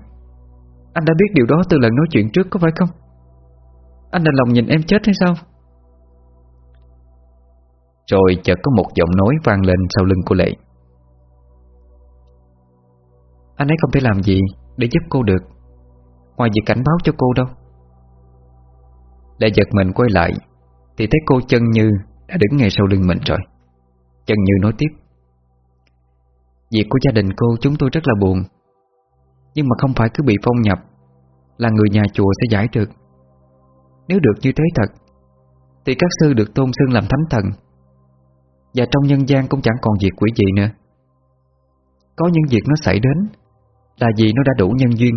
Anh đã biết điều đó từ lần nói chuyện trước có phải không? Anh đành lòng nhìn em chết hay sao? Rồi chợt có một giọng nói vang lên sau lưng của Lệ anh ấy không thể làm gì Để giúp cô được, Ngoài việc cảnh báo cho cô đâu. Lại giật mình quay lại, Thì thấy cô chân như Đã đứng ngay sau lưng mình rồi, Chân như nói tiếp. Việc của gia đình cô chúng tôi rất là buồn, Nhưng mà không phải cứ bị phong nhập Là người nhà chùa sẽ giải được. Nếu được như thế thật, Thì các sư được tôn xưng làm thánh thần, Và trong nhân gian cũng chẳng còn việc quỷ gì nữa. Có những việc nó xảy đến là vì nó đã đủ nhân duyên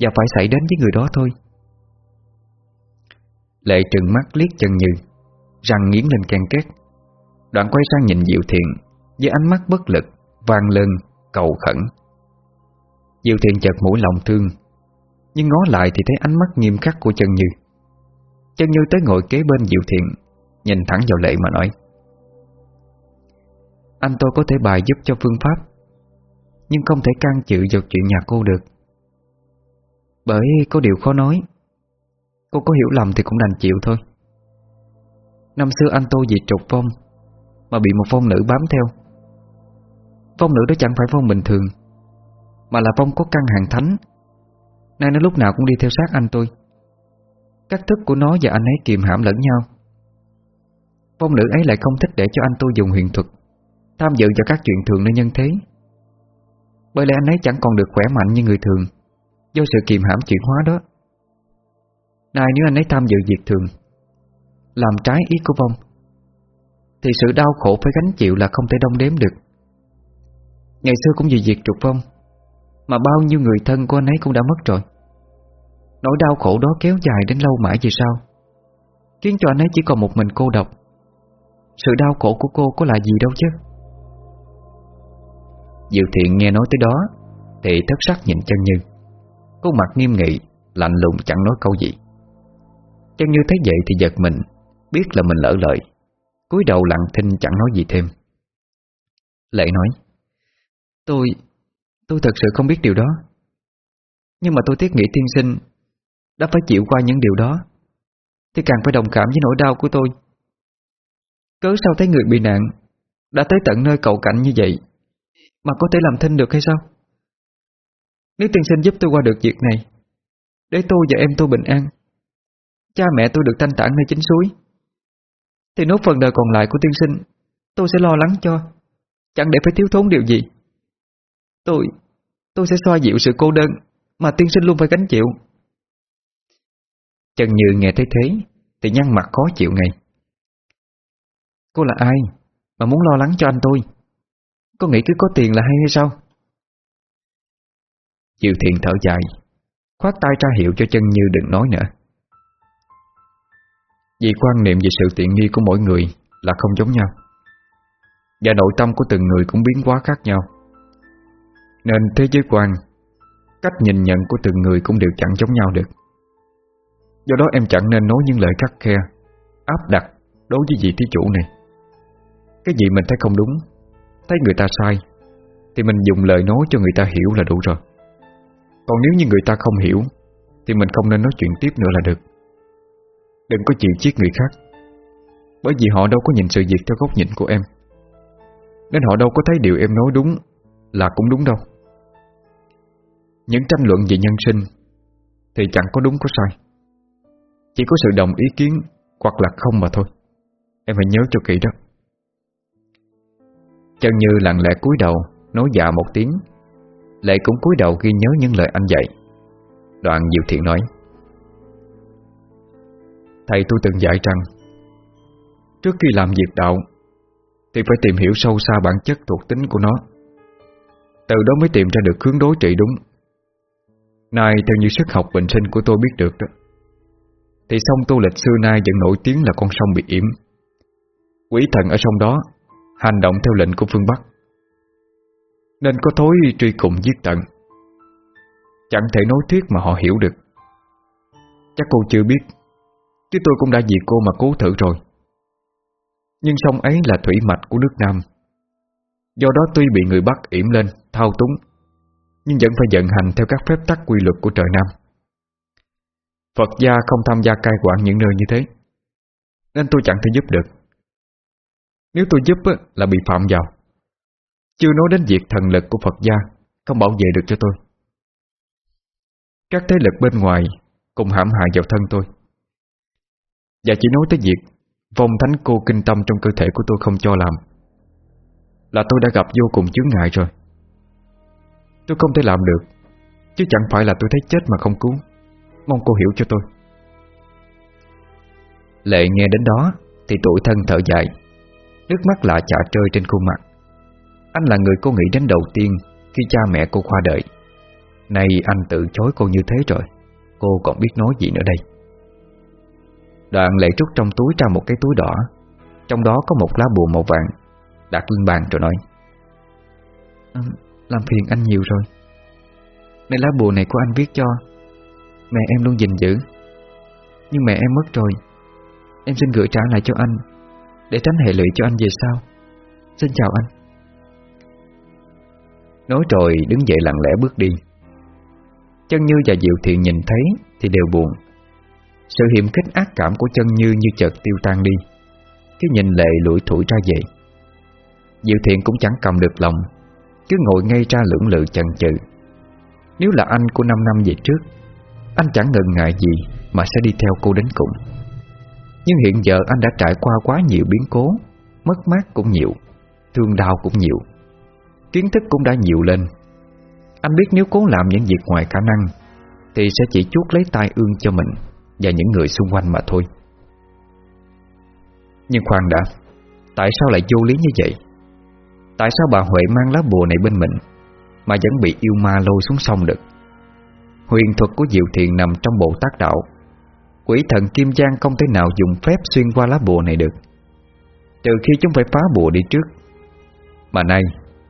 Và phải xảy đến với người đó thôi. Lệ trừng mắt liếc chân như Răng nghiến lên can két. Đoạn quay sang nhìn Diệu Thiện Với ánh mắt bất lực vang lên cầu khẩn. Diệu Thiện chợt mũi lòng thương, Nhưng ngó lại thì thấy ánh mắt nghiêm khắc của chân như Chân như tới ngồi kế bên Diệu Thiện, Nhìn thẳng vào lệ mà nói, Anh tôi có thể bài giúp cho phương pháp nhưng không thể can chịu vào chuyện nhà cô được. Bởi có điều khó nói. Cô có hiểu lầm thì cũng đành chịu thôi. Năm xưa anh tôi vì trục phong Mà bị một phong nữ bám theo. Phong nữ đó chẳng phải phong bình thường, Mà là phong có căn hàng thánh. Nay nó lúc nào cũng đi theo sát anh tôi. Các thức của nó và anh ấy kiềm hãm lẫn nhau. Phong nữ ấy lại không thích để cho anh tôi dùng huyền thuật Tham dự vào các chuyện thường nơi nhân thế. Bởi lẽ anh ấy chẳng còn được khỏe mạnh như người thường. Do sự kiềm hãm chuyển hóa đó Nay nếu anh ấy tham dự việc thường, Làm trái ý của vong, Thì sự đau khổ phải gánh chịu là không thể đông đếm được. Ngày xưa cũng vì việc trục vong, Mà bao nhiêu người thân của anh ấy cũng đã mất rồi. Nỗi đau khổ đó kéo dài đến lâu mãi về sao? Khiến cho anh ấy chỉ còn một mình cô độc. Sự đau khổ của cô có là gì đâu chứ? Diệu thiện nghe nói tới đó Thì thất sắc nhìn chân như. Cô mặt nghiêm nghị Lạnh lùng chẳng nói câu gì. Chân như thấy vậy thì giật mình Biết là mình lỡ lời. Cúi đầu lặng thinh chẳng nói gì thêm. Lệ nói Tôi, tôi thật sự không biết điều đó. Nhưng mà tôi thiết nghĩ tiên sinh Đã phải chịu qua những điều đó Thì càng phải đồng cảm với nỗi đau của tôi. Cớ sao thấy người bị nạn Đã tới tận nơi cầu cảnh như vậy mà có thể làm thinh được hay sao? Nếu tiên sinh giúp tôi qua được việc này, Để tôi và em tôi bình an, Cha mẹ tôi được thanh tản nơi chính suối, Thì nốt phần đời còn lại của tiên sinh Tôi sẽ lo lắng cho. Chẳng để phải thiếu thốn điều gì? Tôi Tôi sẽ xoa dịu sự cô đơn Mà tiên sinh luôn phải gánh chịu. Trần Như nghe thấy thế, Thì nhăn mặt khó chịu ngay. Cô là ai Mà muốn lo lắng cho anh tôi? Con nghĩ cứ có tiền là hay hay sao? Diệu thiện thở dài, Khoát tay ra hiệu cho chân Như đừng nói nữa. Vì quan niệm về sự tiện nghi của mỗi người Là không giống nhau, Và nội tâm của từng người cũng biến hóa khác nhau. Nên thế giới quan, Cách nhìn nhận của từng người cũng đều chẳng giống nhau được. Do đó em chẳng nên nói những lời khắc khe, Áp đặt đối với vị thí chủ này. Cái gì mình thấy không đúng Thấy người ta sai, Thì mình dùng lời nói cho người ta hiểu là đủ rồi. Còn nếu như người ta không hiểu, Thì mình không nên nói chuyện tiếp nữa là được. Đừng có chịu chiết người khác, Bởi vì họ đâu có nhìn sự việc theo góc nhìn của em. Nên họ đâu có thấy điều em nói đúng Là cũng đúng đâu. Những tranh luận về nhân sinh Thì chẳng có đúng có sai. Chỉ có sự đồng ý kiến Hoặc là không mà thôi. Em phải nhớ cho kỹ đó. Chân như lặng lẽ cúi đầu, Nói dạ một tiếng. Lệ cũng cúi đầu ghi nhớ những lời anh dạy. Đoạn Diệu Thiện nói, Thầy tôi từng dạy rằng, Trước khi làm việc đạo, Thì phải tìm hiểu sâu xa bản chất thuộc tính của nó. Từ đó mới tìm ra được hướng đối trị đúng. Nay theo như sức học bệnh sinh của tôi biết được đó, Thì sông tu lịch xưa nay vẫn nổi tiếng là con sông bị yểm. Quỷ thần ở sông đó Hành động theo lệnh của phương Bắc. Nên có thối truy cùng giết tận. Chẳng thể nói thuyết mà họ hiểu được. Chắc cô chưa biết Chứ tôi cũng đã vì cô mà cố thử rồi. Nhưng sông ấy là thủy mạch của nước Nam. Do đó tuy bị người Bắc yểm lên, thao túng Nhưng vẫn phải vận hành theo các phép tắc quy luật của trời Nam. Phật gia không tham gia cai quản những nơi như thế Nên tôi chẳng thể giúp được. Nếu tôi giúp là bị phạm vào. Chưa nói đến việc thần lực của Phật gia Không bảo vệ được cho tôi. Các thế lực bên ngoài Cùng hãm hại vào thân tôi. Và chỉ nói tới việc Vong thánh cô kinh tâm trong cơ thể của tôi không cho làm, Là tôi đã gặp vô cùng chướng ngại rồi. Tôi không thể làm được, Chứ chẳng phải là tôi thấy chết mà không cứu. Mong cô hiểu cho tôi. Lệ nghe đến đó Thì tuổi thân thở dài. Nước mắt lạ chả trơi trên khuôn mặt. Anh là người cô nghĩ đến đầu tiên Khi cha mẹ cô qua đời. Nay anh tự chối cô như thế rồi. Cô còn biết nói gì nữa đây? Đoạn lệ trút trong túi ra một cái túi đỏ. Trong đó có một lá bùa màu vàng Đặt lên bàn rồi nói à, Làm phiền anh nhiều rồi. Này lá bùa này của anh viết cho Mẹ em luôn gìn giữ. Nhưng mẹ em mất rồi. Em xin gửi trả lại cho anh để tránh hệ lụy cho anh về sau. Xin chào anh. Nói rồi đứng dậy lặng lẽ bước đi. Chân Như và Diệu Thiện nhìn thấy Thì đều buồn. Sự hiểm khích ác cảm của chân Như như chợt tiêu tan đi. Cứ nhìn lệ lủi thủi ra vậy. Diệu Thiện cũng chẳng cầm được lòng, Cứ ngồi ngay ra lưỡng lự chần chừ. Nếu là anh của 5 năm về trước, Anh chẳng ngần ngại gì Mà sẽ đi theo cô đến cùng. Nhưng hiện giờ anh đã trải qua quá nhiều biến cố, Mất mát cũng nhiều, Thương đau cũng nhiều, Kiến thức cũng đã nhiều lên. Anh biết nếu cố làm những việc ngoài khả năng, Thì sẽ chỉ chuốt lấy tai ương cho mình Và những người xung quanh mà thôi. Nhưng khoan đã, Tại sao lại vô lý như vậy? Tại sao bà Huệ mang lá bùa này bên mình Mà vẫn bị yêu ma lôi xuống sông được? Huyền thuật của Diệu Thiền nằm trong bộ tác đạo Quỷ thần Kim Giang không thể nào dùng phép xuyên qua lá bùa này được. Trừ khi chúng phải phá bùa đi trước, Mà nay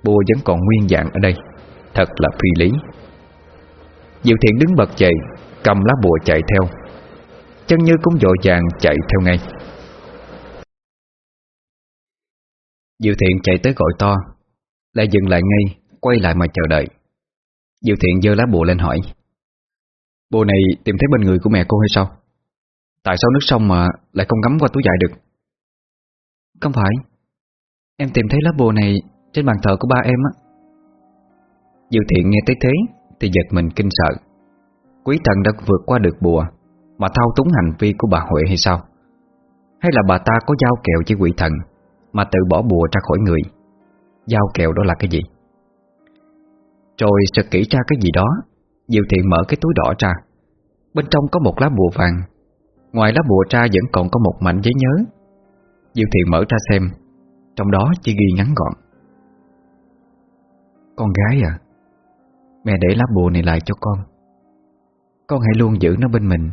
Bùa vẫn còn nguyên dạng ở đây. Thật là phi lý. Diệu thiện đứng bật dậy, Cầm lá bùa chạy theo. Chân như cũng dội vàng chạy theo ngay. Diệu thiện chạy tới gọi to, Lại dừng lại ngay, Quay lại mà chờ đợi. Diệu thiện giơ lá bùa lên hỏi, Bùa này tìm thấy bên người của mẹ cô hay sao? Tại sao nước sông mà Lại không ngắm qua túi dài được? Không phải. Em tìm thấy lá bùa này trên bàn thờ của ba em á. Diệu thiện nghe tới thế Thì giật mình kinh sợ. Quý thần đã vượt qua được bùa Mà thao túng hành vi của bà Huệ hay sao? Hay là bà ta có giao kẹo với quỷ thần Mà tự bỏ bùa ra khỏi người? Giao kẹo đó là cái gì? Rồi sực kỹ ra cái gì đó. Diệu thiện mở cái túi đỏ ra. Bên trong có một lá bùa vàng. Ngoài lá bùa ra vẫn còn có một mảnh giấy nhớ. Diệu thiện mở ra xem, Trong đó chỉ ghi ngắn gọn. Con gái à Mẹ để lá bùa này lại cho con. Con hãy luôn giữ nó bên mình.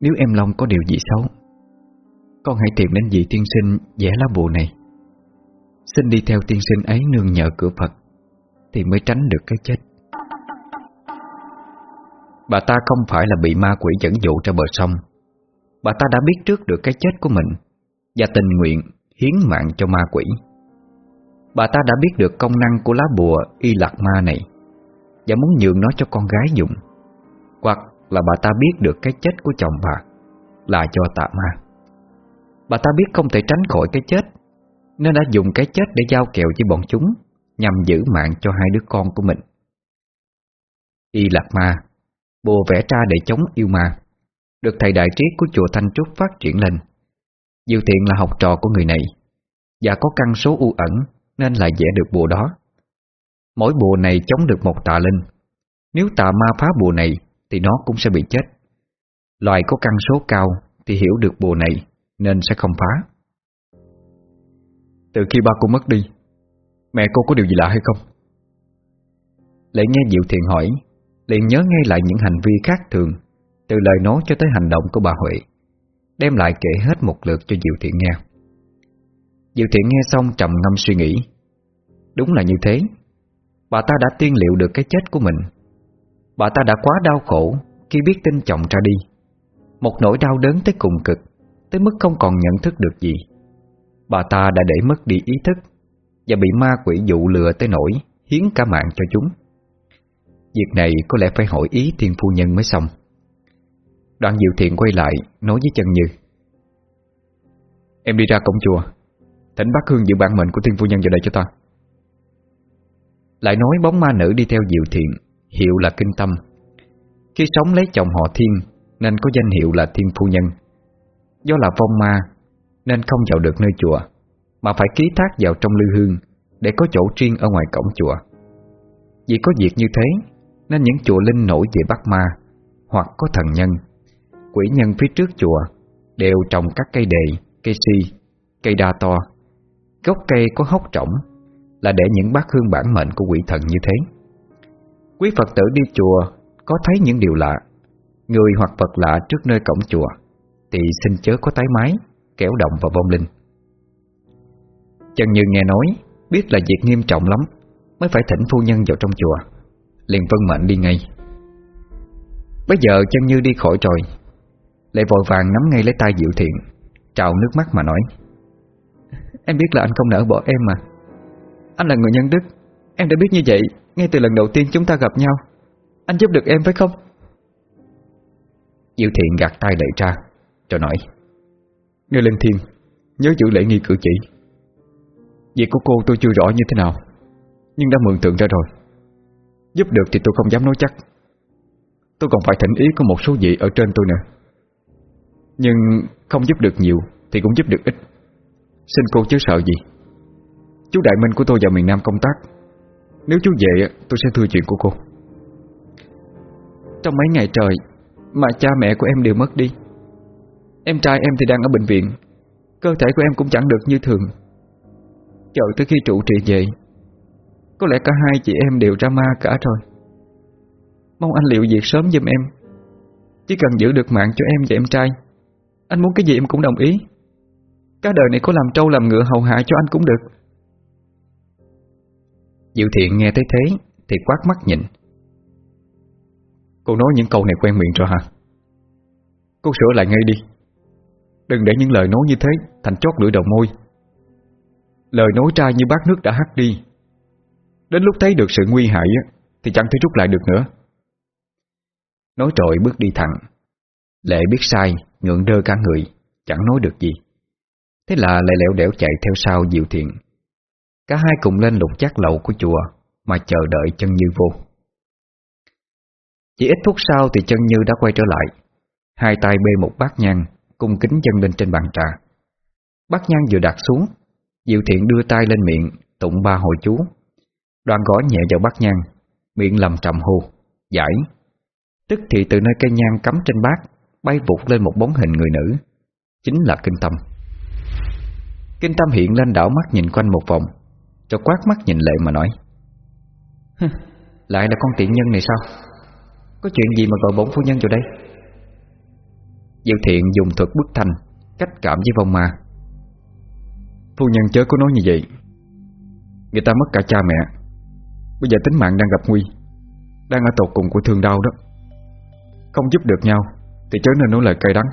Nếu em Long có điều gì xấu, Con hãy tìm đến vị tiên sinh vẽ lá bùa này. Xin đi theo tiên sinh ấy nương nhờ cửa Phật, Thì mới tránh được cái chết. Bà ta không phải là bị ma quỷ dẫn dụ ra bờ sông. Bà ta đã biết trước được cái chết của mình Và tình nguyện hiến mạng cho ma quỷ. Bà ta đã biết được công năng của lá bùa y lạc ma này Và muốn nhường nó cho con gái dùng. Hoặc là bà ta biết được cái chết của chồng bà Là do tạ ma. Bà ta biết không thể tránh khỏi cái chết, Nên đã dùng cái chết để giao kèo với bọn chúng, Nhằm giữ mạng cho hai đứa con của mình. Y lạc ma, Bùa vẽ ra để chống yêu ma. Được thầy đại trí của chùa Thanh Trúc phát triển lên Diệu Thiện là học trò của người này Và có căn số u ẩn nên lại vẽ được bùa đó. Mỗi bùa này chống được một tà linh. Nếu tà ma phá bùa này thì nó cũng sẽ bị chết. Loài có căn số cao thì hiểu được bùa này nên sẽ không phá. Từ khi ba cô mất đi, mẹ cô có điều gì lạ hay không? Lệ nghe Diệu Thiện hỏi, liền nhớ ngay lại những hành vi khác thường, từ lời nói cho tới hành động của bà Huệ, đem lại kể hết một lượt cho Diệu Thiện nghe. Diệu thiện nghe xong trầm ngâm suy nghĩ. Đúng là như thế. Bà ta đã tiên liệu được cái chết của mình. Bà ta đã quá đau khổ Khi biết tin chồng ra đi. Một nỗi đau đớn tới cùng cực Tới mức không còn nhận thức được gì. Bà ta đã để mất đi ý thức Và bị ma quỷ dụ lừa tới nỗi Hiến cả mạng cho chúng. Việc này có lẽ phải hỏi ý thiên phu nhân mới xong. Đoạn Diệu Thiện quay lại, Nói với trần Như. Em đi ra cổng chùa. Thỉnh bác Hương giữ bản mệnh của thiên phu nhân vào đây cho ta. Lại nói bóng ma nữ đi theo Diệu Thiện, Hiệu là Kinh Tâm. Khi sống lấy chồng họ Thiên, Nên có danh hiệu là Thiên Phu Nhân. Do là vong ma, Nên không vào được nơi chùa, Mà phải ký thác vào trong lư hương Để có chỗ riêng ở ngoài cổng chùa. Vì có việc như thế, Nên những chùa linh nổi về bắt ma Hoặc có thần nhân Quỷ nhân phía trước chùa Đều trồng các cây đề, cây si, cây đa to. Gốc cây có hốc trỏng Là để những bát hương bản mệnh của quỷ thần như thế. Quý Phật tử đi chùa Có thấy những điều lạ. Người hoặc vật lạ trước nơi cổng chùa Thì xin chớ có tái mái Kéo động vào vong linh. Chân Như nghe nói Biết là việc nghiêm trọng lắm Mới phải thỉnh phu nhân vào trong chùa. Liền vân mệnh đi ngay. Bây giờ chân Như đi khỏi rồi lại vội vàng nắm ngay lấy tay Diệu Thiện, Trào nước mắt mà nói, Em biết là anh không nỡ bỏ em mà. Anh là người nhân đức, Em đã biết như vậy Ngay từ lần đầu tiên chúng ta gặp nhau. Anh giúp được em phải không? Diệu Thiện gạt tay đẩy ra, Rồi nói Nghe lên thiên, Nhớ giữ lễ nghi cử chỉ. Việc của cô tôi chưa rõ như thế nào, Nhưng đã mường tượng ra rồi. Giúp được thì tôi không dám nói chắc. Tôi còn phải thỉnh ý của một số vị ở trên tôi nữa. Nhưng không giúp được nhiều Thì cũng giúp được ít. Xin cô chứ sợ gì? Chú Đại Minh của tôi vào miền Nam công tác. Nếu chú về, tôi sẽ thưa chuyện của cô. Trong mấy ngày trời Mà cha mẹ của em đều mất đi, Em trai em thì đang ở bệnh viện. Cơ thể của em cũng chẳng được như thường. Chờ tới khi trụ trì về, Có lẽ cả hai chị em đều ra ma cả rồi. Mong anh liệu việc sớm giùm em. Chỉ cần giữ được mạng cho em và em trai anh muốn cái gì em cũng đồng ý. Cả đời này có làm trâu làm ngựa hầu hạ cho anh cũng được. Diệu thiện nghe thấy thế Thì quát mắt nhìn. Cô nói những câu này quen miệng rồi hả? Cô sửa lại ngay đi. Đừng để những lời nói như thế Thành chót lưỡi đầu môi. Lời nói ra như bát nước đã hắt đi. Đến lúc thấy được sự nguy hại Thì chẳng thể rút lại được nữa. Nói trội bước đi thẳng. Lệ biết sai. Ngượng đơ cả người, Chẳng nói được gì. Thế là lại lẻo đẻo chạy theo sau Diệu Thiện. Cả hai cùng lên lục chắc lậu của chùa Mà chờ đợi chân như vô. Chỉ ít phút sau thì chân như đã quay trở lại. Hai tay bê một bát nhang, Cung kính dâng lên trên bàn trà. Bát nhang vừa đặt xuống, Diệu Thiện đưa tay lên miệng, Tụng ba hồi chú. Đoàn gõ nhẹ vào bát nhang, Miệng lầm trầm hô, Giải. Tức thì từ nơi cây nhang cắm trên bát Bay vụt lên một bóng hình người nữ. Chính là Kinh Tâm. Kinh Tâm hiện lên đảo mắt nhìn quanh một vòng, Cho quát mắt nhìn lệ mà nói Lại là con tiện nhân này sao? Có chuyện gì mà gọi bổn phu nhân vào đây? Diệu thiện dùng thuật bức thành, Cách cảm với vong ma. Phu nhân chớ có nói như vậy. Người ta mất cả cha mẹ. Bây giờ tính mạng đang gặp nguy, Đang ở tột cùng của thương đau đó. Không giúp được nhau thì chớ nên nói lời cay đắng.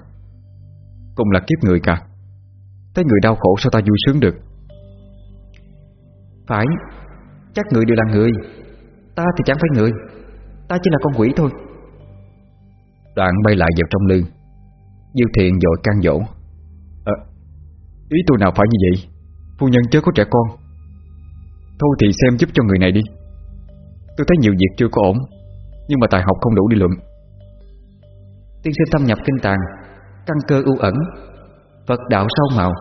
Cùng là kiếp người cả. Thấy người đau khổ sao ta vui sướng được? Phải Chắc người đều là người. Ta thì chẳng phải người. Ta chỉ là con quỷ thôi. Đoạn bay lại vào trong lưng. Diêu thiện dội can dỗ. À, Ý tôi nào phải như vậy? Phu nhân chớ có trẻ con. Thôi thì xem giúp cho người này đi. Tôi thấy nhiều việc chưa có ổn Nhưng mà tài học không đủ đi luận. Tiên sinh thâm nhập kinh tàng Căn cơ ưu ẩn, Phật đạo sâu màu,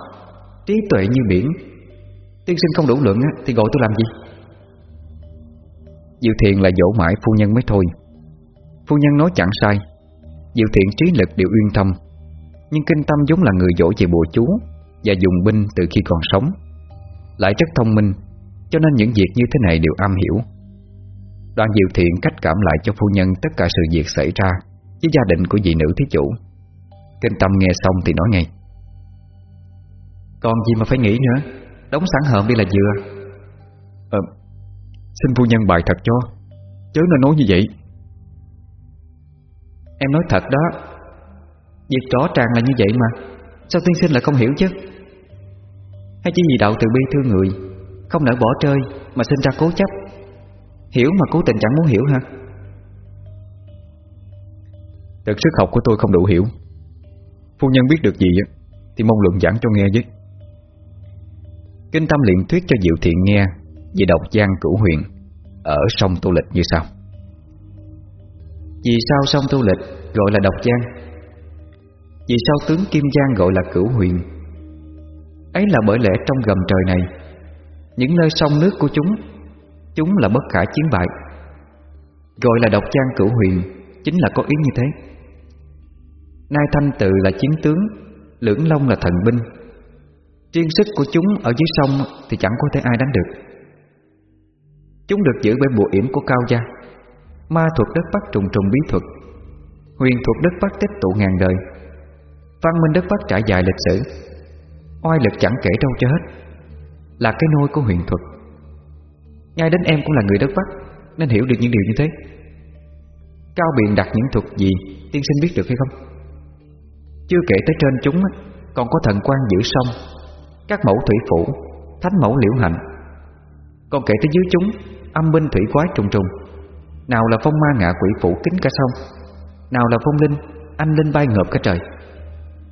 Trí tuệ như biển. Tiên sinh không đủ lượng thì gọi tôi làm gì? Diệu thiện là dỗ mãi phu nhân mới thôi. Phu nhân nói chẳng sai. Diệu thiện trí lực đều uyên thâm, Nhưng kinh tâm giống là người dỗ về bùa chú Và dùng binh từ khi còn sống. Lại rất thông minh, Cho nên những việc như thế này đều am hiểu. Đoàn Diệu Thiện cách cảm lại cho phu nhân Tất cả sự việc xảy ra. Với gia đình của vị nữ thí chủ. Kinh tâm nghe xong thì nói ngay. Còn gì mà phải nghĩ nữa? Đóng sẵn hợm đi là vừa. Ờ Xin phu nhân bài thật cho. Chớ nên nói như vậy. Em nói thật đó. Việc rõ ràng là như vậy mà. Sao tiên sinh lại không hiểu chứ? Hay chỉ vì đạo từ bi thương người, Không nỡ bỏ chơi Mà sinh ra cố chấp? Hiểu mà cố tình chẳng muốn hiểu ha đợt sức học của tôi không đủ hiểu. Phu nhân biết được gì Thì mong luận giảng cho nghe với. Kinh tâm luyện thuyết cho Diệu Thiện nghe Về độc giang cửu huyền Ở sông Tu Lịch như sau. Vì sao sông Tu Lịch gọi là độc giang Vì sao tướng Kim Giang gọi là cửu huyền? Ấy là bởi lẽ trong gầm trời này, Những nơi sông nước của chúng Chúng là bất khả chiến bại. Gọi là độc giang cửu huyền Chính là có ý như thế. Nai thanh tự là chiến tướng, Lưỡng long là thần binh. Riêng sức của chúng ở dưới sông Thì chẳng có thể ai đánh được. Chúng được giữ bởi bộ yểm của cao gia. Ma thuật đất bắc trùng trùng bí thuật. Huyền thuật đất bắc tích tụ ngàn đời. Văn minh đất Bắc trải dài lịch sử. Oai lực chẳng kể đâu cho hết. Là cái nôi của huyền thuật. Ngay đến em cũng là người đất Bắc, Nên hiểu được những điều như thế. Cao biện đặt những thuật gì, Tiên sinh biết được hay không? Chưa kể tới trên chúng Còn có thần quan giữ sông, Các mẫu thủy phủ, Thánh mẫu liễu hạnh Còn kể tới dưới chúng, Âm binh thủy quái trùng trùng. Nào là phong ma ngạ quỷ phủ kính cả sông, Nào là phong linh, Anh linh bay ngợp cả trời.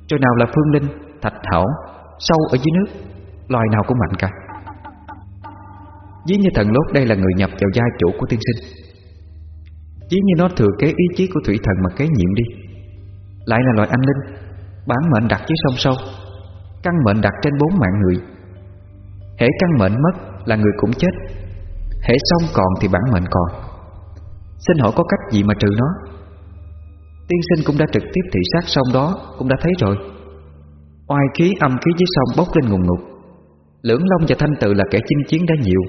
Rồi nào là phương linh, Thạch hảo, Sâu ở dưới nước, Loài nào cũng mạnh cả. Dĩ như thần lốt đây là người nhập vào gia chủ của tiên sinh. Dĩ như nó thừa kế ý chí của thủy thần mà kế nhiệm đi. Lại là loài anh linh Bản mệnh đặt dưới sông sâu, Căn mệnh đặt trên bốn mạng người. Hễ căn mệnh mất là người cũng chết, Hễ sông còn thì bản mệnh còn. Xin hỏi có cách gì mà trừ nó? Tiên sinh cũng đã trực tiếp thị sát sông đó, Cũng đã thấy rồi. Oai khí, âm khí dưới sông bốc lên ngùng ngục. Lưỡng Long và Thanh Tự là kẻ chinh chiến đã nhiều,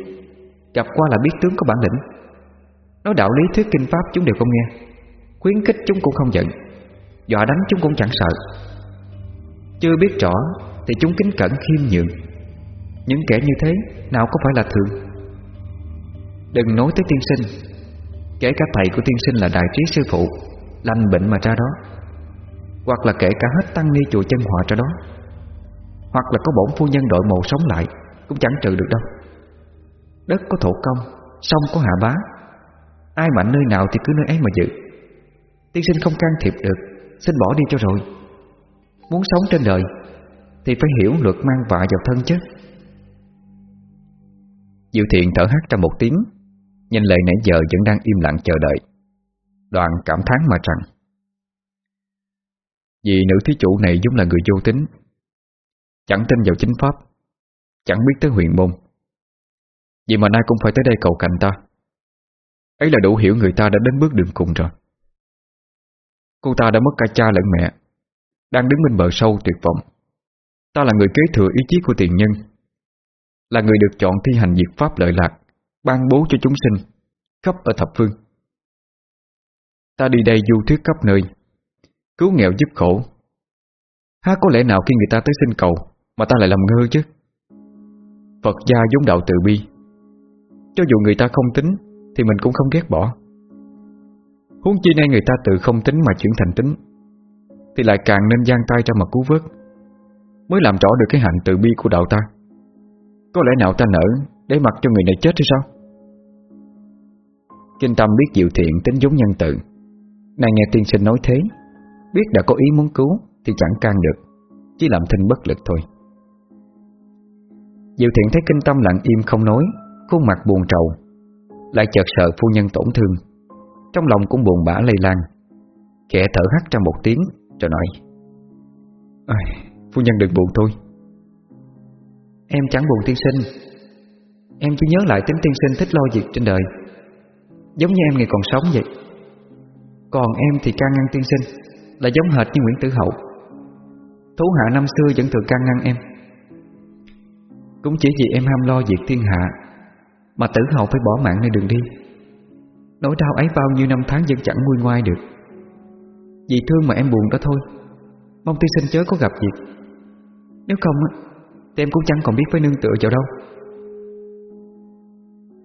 Gặp qua là biết tướng có bản lĩnh. Nói đạo lý, thuyết kinh pháp chúng đều không nghe, Khuyến khích chúng cũng không giận, Dọa đánh chúng cũng chẳng sợ. Chưa biết rõ Thì chúng kính cẩn khiêm nhường. Những kẻ như thế Nào có phải là thường? Đừng nói tới tiên sinh. Kể cả thầy của tiên sinh là đại trí sư phụ, Lành bệnh mà ra đó. Hoặc là kể cả hết tăng ni chùa chân họa ra đó. Hoặc là có bổn phu nhân đội màu sống lại, Cũng chẳng trừ được đâu. Đất có thổ công, Sông có hạ bá. Ai mạnh nơi nào thì cứ nơi ấy mà giữ. Tiên sinh không can thiệp được, Xin bỏ đi cho rồi. Muốn sống trên đời, Thì phải hiểu luật mang vạ vào thân chứ. Diệu thiện thở hắt ra một tiếng Nhìn lệ nãy giờ vẫn đang im lặng chờ đợi Đoàn cảm thán mà rằng, Vì nữ thí chủ này giống là người vô tính, Chẳng tin vào chính pháp, Chẳng biết tới huyền môn. Vì mà nay cũng phải tới đây cầu cạnh ta. Ấy là đủ hiểu người ta đã đến bước đường cùng rồi. Cô ta đã mất cả cha lẫn mẹ đang đứng bên bờ sâu tuyệt vọng. Ta là người kế thừa ý chí của tiền nhân, Là người được chọn thi hành diệt pháp lợi lạc, Ban bố cho chúng sinh, Khắp ở thập phương. Ta đi đây du thuyết khắp nơi, Cứu nghèo giúp khổ. Há có lẽ nào khi người ta tới xin cầu Mà ta lại làm ngơ chứ? Phật gia giống đạo từ bi. Cho dù người ta không tính Thì mình cũng không ghét bỏ. Huống chi nay người ta tự không tính mà chuyển thành tính. Thì lại càng nên giang tay ra mà cứu vớt, Mới làm rõ được cái hạnh từ bi của đạo ta. Có lẽ nào ta nở Để mặc cho người này chết hay sao? Kinh Tâm biết Diệu Thiện tính giống nhân tự Nàng nghe tiên sinh nói thế, Biết đã có ý muốn cứu Thì chẳng can được, Chỉ làm thinh bất lực thôi. Diệu Thiện thấy Kinh Tâm lặng im không nói, Khuôn mặt buồn trầu, Lại chợt sợ phu nhân tổn thương. Trong lòng cũng buồn bã lây lan. Khẽ thở hắt ra một tiếng rồi nói. Phu nhân đừng buồn thôi Em chẳng buồn tiên sinh. Em chỉ nhớ lại tính tiên sinh thích lo việc trên đời. Giống như em ngày còn sống vậy. Còn em thì can ngăn tiên sinh, Là giống hệt như Nguyễn Tử Hậu. Thú hạ năm xưa vẫn thường can ngăn em. Cũng chỉ vì em ham lo việc thiên hạ, Mà Tử Hậu phải bỏ mạng nơi đường đi. Nỗi đau ấy bao nhiêu năm tháng vẫn chẳng nguôi ngoai được. Vì thương mà em buồn đó thôi. Mong tiên sinh chớ có gặp việc. Nếu không Thì em cũng chẳng còn biết phải nương tựa vào đâu.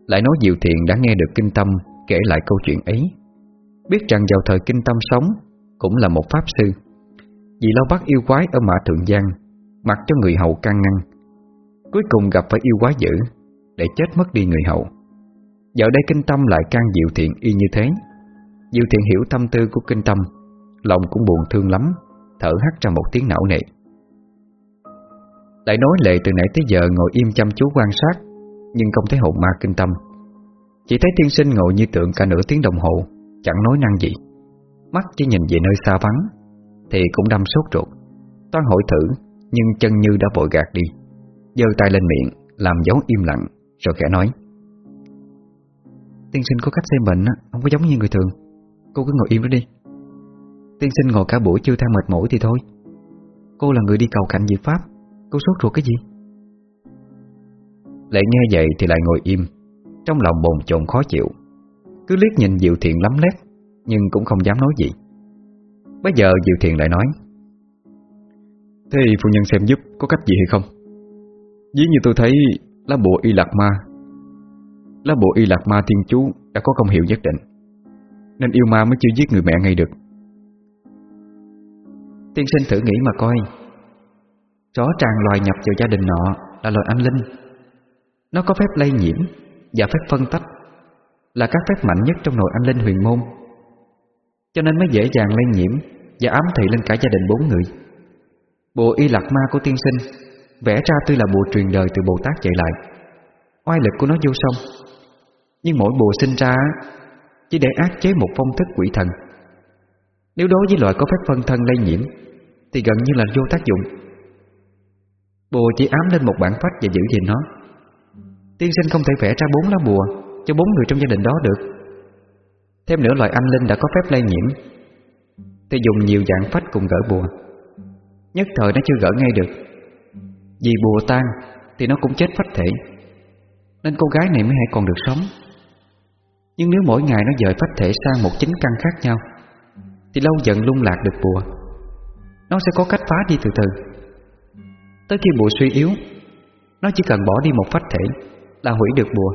Lại nói Diệu Thiện đã nghe được Kinh Tâm kể lại câu chuyện ấy. Biết rằng vào thời Kinh Tâm sống, Cũng là một pháp sư. Vì lo bắt yêu quái ở Mã Thượng Giang, Mặc cho người hậu can ngăn. Cuối cùng gặp phải yêu quái dữ, Để chết mất đi người hậu Giờ đây Kinh Tâm lại can Diệu Thiện y như thế. Diệu Thiện hiểu tâm tư của Kinh Tâm. Lòng cũng buồn thương lắm, Thở hắt ra một tiếng não nề. Lại nói lệ từ nãy tới giờ ngồi im chăm chú quan sát, nhưng không thấy hồn ma kinh tâm. Chỉ thấy tiên sinh ngồi như tượng cả nửa tiếng đồng hồ, Chẳng nói năng gì. Mắt chỉ nhìn về nơi xa vắng, Thì cũng đâm sốt ruột. Toan hỏi thử, Nhưng chân như đã vội gạt đi. Giơ tay lên miệng, Làm dấu im lặng, Rồi khẽ nói. Tiên sinh có cách xem bệnh Không có giống như người thường. Cô cứ ngồi im đó đi. Tiên sinh ngồi cả buổi chưa than mệt mỏi thì thôi. Cô là người đi cầu cạnh diệt pháp. Cô sốt ruột cái gì? Lệ nghe vậy thì lại ngồi im. Trong lòng bồn chồn khó chịu. Cứ liếc nhìn Diệu Thiện lắm lét, Nhưng cũng không dám nói gì. Bây giờ Diệu Thiện lại nói, Thế phu nhân xem giúp có cách gì hay không? Dĩ như tôi thấy lá bùa y lạc ma, Lá bùa y lạc ma thiên chú đã có công hiệu nhất định, Nên yêu ma mới chưa giết người mẹ ngay được. Tiên sinh thử nghĩ mà coi. Rõ ràng loài nhập vào gia đình nọ Là loài anh linh. Nó có phép lây nhiễm Và phép phân tách, Là các phép mạnh nhất trong nội anh linh huyền môn. Cho nên mới dễ dàng lây nhiễm Và ám thị lên cả gia đình bốn người. Bộ y lạc ma của tiên sinh Vẽ ra tuy là bộ truyền đời từ Bồ Tát chạy lại, Oai lực của nó vô song. Nhưng mỗi bộ sinh ra Chỉ để ác chế một phong thức quỷ thần. Nếu đối với loại có phép phân thân lây nhiễm thì gần như là vô tác dụng. Bùa chỉ ám lên một bản phách và giữ gìn nó. Tiên sinh không thể vẽ ra bốn lá bùa Cho bốn người trong gia đình đó được. Thêm nữa loại anh linh đã có phép lây nhiễm, Thì dùng nhiều dạng phách cùng gỡ bùa. Nhất thời nó chưa gỡ ngay được. Vì bùa tan Thì nó cũng chết phách thể, Nên cô gái này mới hãy còn được sống. Nhưng nếu mỗi ngày nó dời phách thể sang một chính căn khác nhau, Thì lâu dần lung lạc được bùa. Nó sẽ có cách phá đi từ từ. Tới khi bùa suy yếu, Nó chỉ cần bỏ đi một phách thể Là hủy được bùa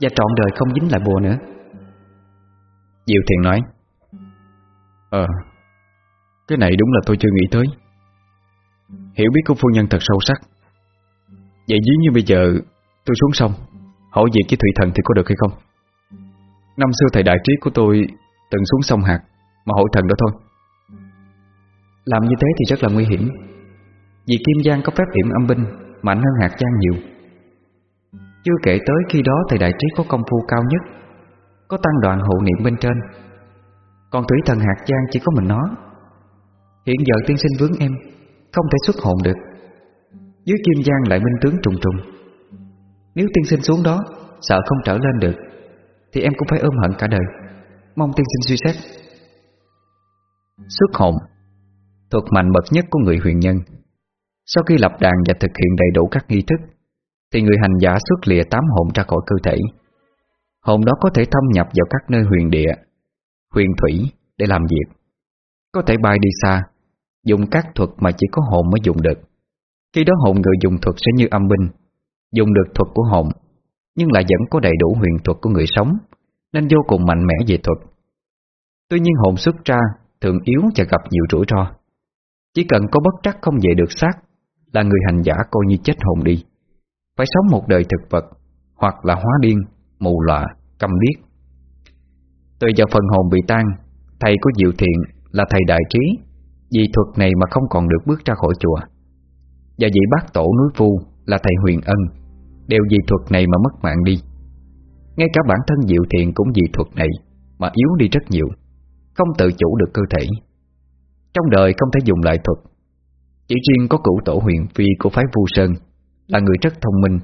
Và trọn đời không dính lại bùa nữa. Diệu Thiện nói Ờ Cái này đúng là tôi chưa nghĩ tới. Hiểu biết của phu nhân thật sâu sắc. Vậy dí như bây giờ Tôi xuống sông, Hỏi việc với thủy thần thì có được hay không? Năm xưa thầy đại trí của tôi Từng xuống sông hạt Mà hỏi thần đó thôi. Làm như thế thì rất là nguy hiểm. Vì Kim Giang có phép điểm âm binh Mạnh hơn hạt Giang nhiều. Chưa kể tới khi đó thầy đại trí có công phu cao nhất, Có tăng đoàn hộ niệm bên trên. Còn thủy thần hạt Giang chỉ có mình nó. Hiện giờ tiên sinh vướng em, không thể xuất hồn được. Dưới kim giang lại minh tướng trùng trùng. Nếu tiên sinh xuống đó, Sợ không trở lên được, Thì em cũng phải ôm hận cả đời. Mong tiên sinh suy xét. Xuất hồn. Thuật mạnh bậc nhất của người huyền nhân. Sau khi lập đàn và thực hiện đầy đủ các nghi thức, Thì người hành giả xuất lìa tám hồn ra khỏi cơ thể. Hồn đó có thể thâm nhập vào các nơi huyền địa, Huyền thủy để làm việc. Có thể bay đi xa, Dùng các thuật mà chỉ có hồn mới dùng được. Khi đó hồn người dùng thuật sẽ như âm binh, Dùng được thuật của hồn, Nhưng lại vẫn có đầy đủ huyền thuật của người sống, Nên vô cùng mạnh mẽ về thuật. Tuy nhiên hồn xuất ra Thường yếu và gặp nhiều rủi ro. Chỉ cần có bất trắc không về được xác Là người hành giả coi như chết hồn đi. Phải sống một đời thực vật Hoặc là hóa điên, mù lòa, câm điếc. Tùy vào phần hồn bị tan Thầy của Diệu Thiện là thầy đại trí vì thuật này mà không còn được bước ra khỏi chùa. Và vị bác tổ núi Phu là thầy Huyền Ân Đều vì thuật này mà mất mạng đi. Ngay cả bản thân Diệu Thiện cũng vì thuật này Mà yếu đi rất nhiều Không tự chủ được cơ thể. Trong đời không thể dùng lại thuật. Chỉ riêng có cửu tổ huyền phi của phái Vu Sơn Là người rất thông minh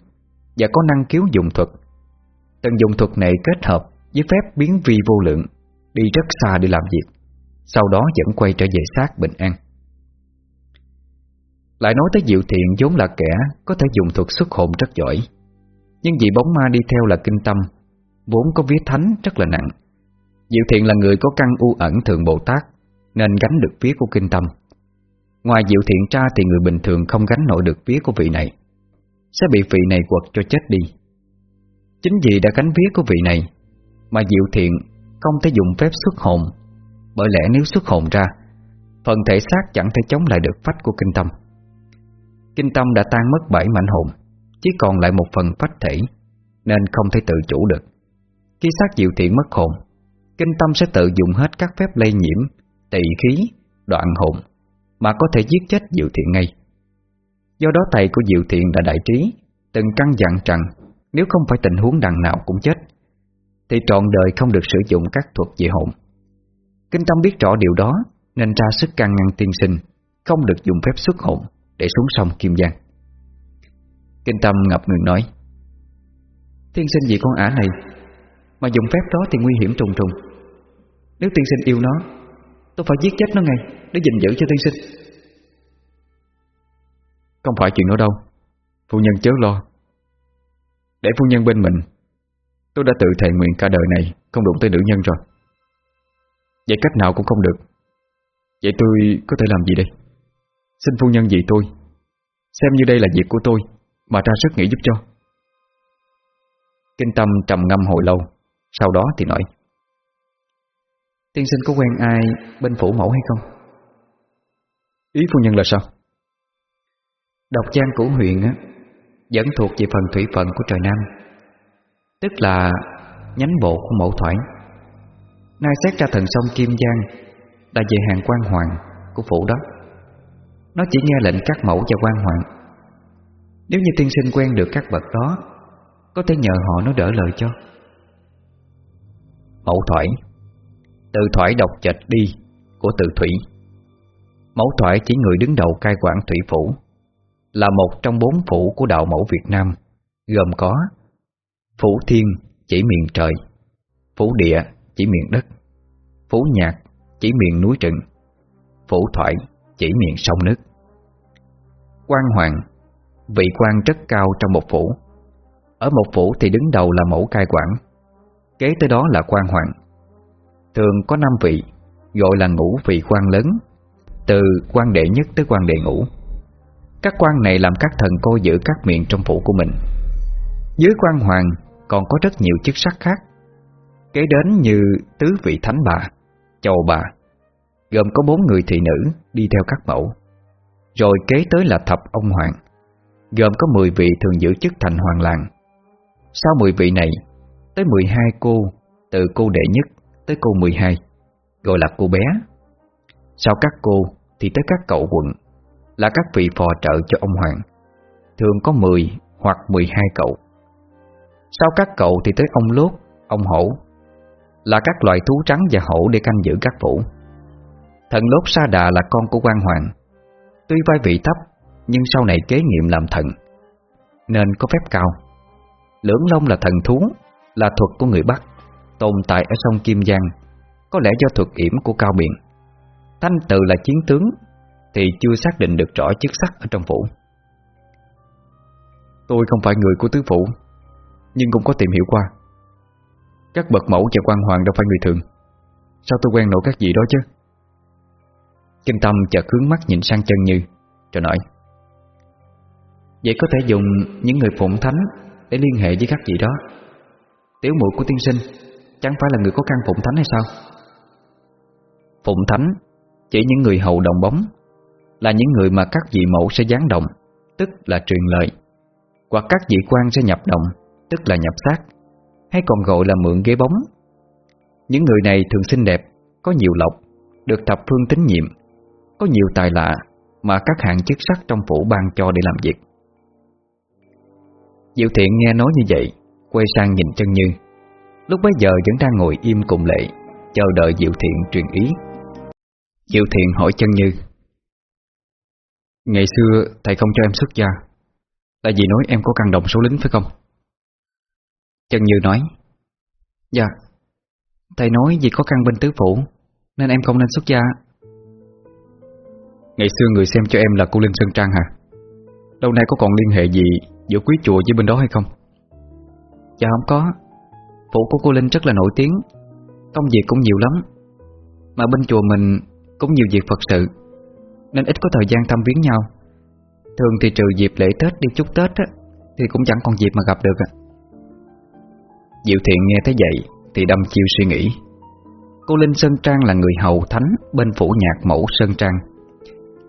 Và có năng khiếu dùng thuật. Tần dùng thuật này kết hợp với phép biến vi vô lượng, Đi rất xa để làm việc, sau đó vẫn quay trở về xác bình an. Lại nói tới Diệu Thiện vốn là kẻ Có thể dùng thuật xuất hồn rất giỏi, Nhưng vì bóng ma đi theo là kinh tâm, Vốn có vía thánh rất là nặng. Diệu Thiện là người có căn u ẩn thường Bồ Tát nên gánh được vía của kinh tâm. Ngoài Diệu Thiện tra thì người bình thường không gánh nổi được vía của vị này. Sẽ bị vị này quật cho chết đi. Chính vì đã gánh vía của vị này, Mà Diệu Thiện không thể dùng phép xuất hồn. Bởi lẽ nếu xuất hồn ra, Phần thể xác chẳng thể chống lại được phách của kinh tâm. Kinh tâm đã tan mất bảy mảnh hồn, Chỉ còn lại một phần phách thể, Nên không thể tự chủ được. Khi xác diệu thiện mất hồn, Kinh tâm sẽ tự dùng hết các phép lây nhiễm Tỳ khí, đoạn hồn Mà có thể giết chết diệu thiện ngay. Do đó thầy của diệu thiện đã đại trí Từng căn dặn rằng Nếu không phải tình huống đằng nào cũng chết Thì trọn đời không được sử dụng các thuật về hồn. Kinh Tâm biết rõ điều đó Nên ra sức can ngăn tiên sinh Không được dùng phép xuất hồn Để xuống sông Kim Giang. Kinh Tâm ngập ngừng nói Tiên sinh vì con ả này Mà dùng phép đó thì nguy hiểm trùng trùng. Nếu tiên sinh yêu nó Tôi phải giết chết nó ngay, Để gìn giữ cho tiên sinh. Không phải chuyện đó đâu. Phu nhân chớ lo. Để phu nhân bên mình. Tôi đã tự thề nguyện cả đời này Không đụng tới nữ nhân rồi. Vậy cách nào cũng không được. Vậy tôi có thể làm gì đây? Xin phu nhân vì tôi. Xem như đây là việc của tôi, Mà ra sức nghĩ giúp cho. Kinh tâm trầm ngâm hồi lâu, Sau đó thì nói. Tiên sinh có quen ai bên phủ mẫu hay không? Ý phu nhân là sao? Độc trang của huyện á Vẫn thuộc về phần thủy phận của trời Nam Tức là nhánh bộ của mẫu thoải Nay xét ra thần sông Kim Giang Là về hàng quan hoàng của phủ đó. Nó chỉ nghe lệnh các mẫu và quan hoàng. Nếu như tiên sinh quen được các bậc đó Có thể nhờ họ nó đỡ lời cho. Mẫu thoải từ thoải độc chạch đi, Của từ thủy. Mẫu thoại chỉ người đứng đầu cai quản thủy phủ, Là một trong bốn phủ của đạo mẫu Việt Nam, Gồm có Phủ thiên chỉ miền trời, Phủ địa chỉ miền đất, Phủ nhạc chỉ miền núi rừng, Phủ thoại chỉ miền sông nước. Quan hoàng, Vị quan rất cao trong một phủ. Ở một phủ thì đứng đầu là mẫu cai quản, Kế tới đó là quan hoàng. Thường có năm vị Gọi là ngũ vị quan lớn từ quan đệ nhất tới quan đệ ngũ. Các quan này làm các thần cô giữ các miệng trong phủ của mình. Dưới quan hoàng còn có rất nhiều chức sắc khác Kế đến như tứ vị thánh bà, chầu bà Gồm có bốn người thị nữ đi theo các mẫu. Rồi kế tới là thập ông hoàng Gồm có mười vị thường giữ chức thành hoàng làng. Sau mười vị này Tới mười hai cô Từ cô đệ nhất tới cô mười hai Gọi là cô bé. Sau các cô thì tới các cậu quận Là các vị phò trợ cho ông Hoàng. Thường có 10 hoặc 12 cậu. Sau các cậu thì tới ông Lốt, ông Hổ Là các loài thú trắng và hổ để canh giữ các phủ. Thần Lốt Sa Đà là con của quan Hoàng. Tuy vai vị thấp Nhưng sau này kế nghiệm làm thần Nên có phép cao. Lưỡng Long là thần thú Là thuật của người Bắc. Tồn tại ở sông Kim Giang, Có lẽ do thuật yểm của Cao Biện Thanh tự là chiến tướng, Thì chưa xác định được rõ chức sắc ở trong phủ. Tôi không phải người của tứ phủ, Nhưng cũng có tìm hiểu qua. Các bậc mẫu và quan hoàng đâu phải người thường. Sao tôi quen nổi các vị đó chứ? Kinh tâm chợt hướng mắt nhìn sang chân như, Rồi nói, Vậy có thể dùng những người phụng thánh Để liên hệ với các vị đó. Tiểu muội của tiên sinh Chẳng phải là người có căn phụng thánh hay sao? Phụng thánh chỉ những người hầu đồng bóng, Là những người mà các vị mẫu sẽ gián động, Tức là truyền lợi Hoặc các vị quan sẽ nhập động, Tức là nhập xác, Hay còn gọi là mượn ghế bóng. Những người này thường xinh đẹp, Có nhiều lộc, Được thập phương tín nhiệm, Có nhiều tài lạ Mà các hạng chức sắc trong phủ ban cho để làm việc. Diệu thiện nghe nói như vậy, Quay sang nhìn chân như. Lúc bấy giờ vẫn đang ngồi im cùng lệ, Chờ đợi Diệu thiện truyền ý Diệu thiện hỏi chân như, Ngày xưa thầy không cho em xuất gia Tại vì nói em có căn đồng số lính phải không? Chân như nói Dạ Thầy nói vì có căn binh tứ phủ, Nên em không nên xuất gia Ngày xưa người xem cho em là cô Linh Sơn Trang hả? Lâu nay có còn liên hệ gì Giữa quý chùa với bên đó hay không? Dạ không có phụ của cô Linh rất là nổi tiếng. Công việc cũng nhiều lắm. Mà bên chùa mình cũng nhiều việc Phật sự Nên ít có thời gian thăm viếng nhau. Thường thì trừ dịp lễ Tết đi chúc Tết á, Thì cũng chẳng còn dịp mà gặp được à. Diệu Thiện nghe thấy vậy Thì đâm chiêu suy nghĩ. Cô Linh Sơn Trang là người hầu thánh Bên phủ nhạc mẫu Sơn Trang.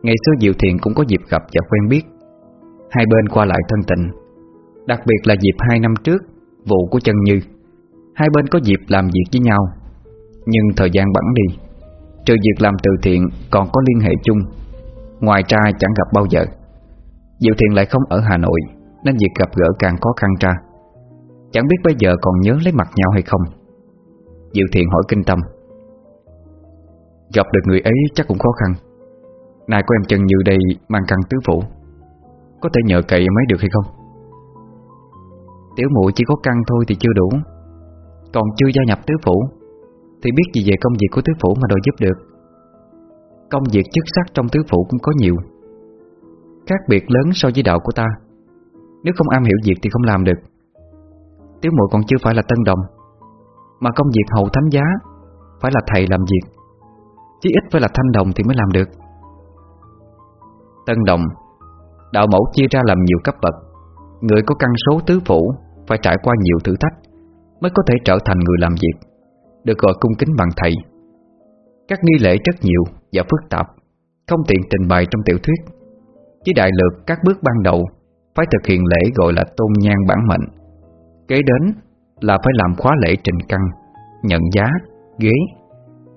Ngày xưa Diệu Thiện cũng có dịp gặp và quen biết. Hai bên qua lại thân tình. Đặc biệt là dịp hai năm trước Vụ của chân Như. Hai bên có dịp làm việc với nhau. Nhưng thời gian bẵng đi, Trừ việc làm từ thiện còn có liên hệ chung. Ngoài ra chẳng gặp bao giờ. Diệu Thiện lại không ở Hà Nội, Nên việc gặp gỡ càng khó khăn ra. Chẳng biết bây giờ còn nhớ lấy mặt nhau hay không. Diệu Thiện hỏi kinh tâm. Gặp được người ấy chắc cũng khó khăn. Này của em chân như đây mang căn tứ phủ. Có thể nhờ cậy mấy được hay không? Tiểu muội chỉ có căn thôi thì chưa đủ. Còn chưa gia nhập tứ phủ, thì biết gì về công việc của tứ phủ mà đòi giúp được. Công việc chức sắc trong tứ phủ cũng có nhiều. Khác biệt lớn so với đạo của ta. Nếu không am hiểu việc thì không làm được. Tiếu muội còn chưa phải là tân đồng, Mà công việc hầu thánh giá Phải là thầy làm việc. Chí ít phải là thanh đồng thì mới làm được. Tân Đồng, Đạo mẫu chia ra làm nhiều cấp bậc. Người có căn số tứ phủ Phải trải qua nhiều thử thách. Mới có thể trở thành người làm việc Được gọi cung kính bằng thầy. Các nghi lễ rất nhiều và phức tạp Không tiện trình bày trong tiểu thuyết. Chỉ đại lược các bước ban đầu Phải thực hiện lễ gọi là tôn nhang bản mệnh. Kế đến là phải làm khóa lễ trình căn Nhận giá, ghế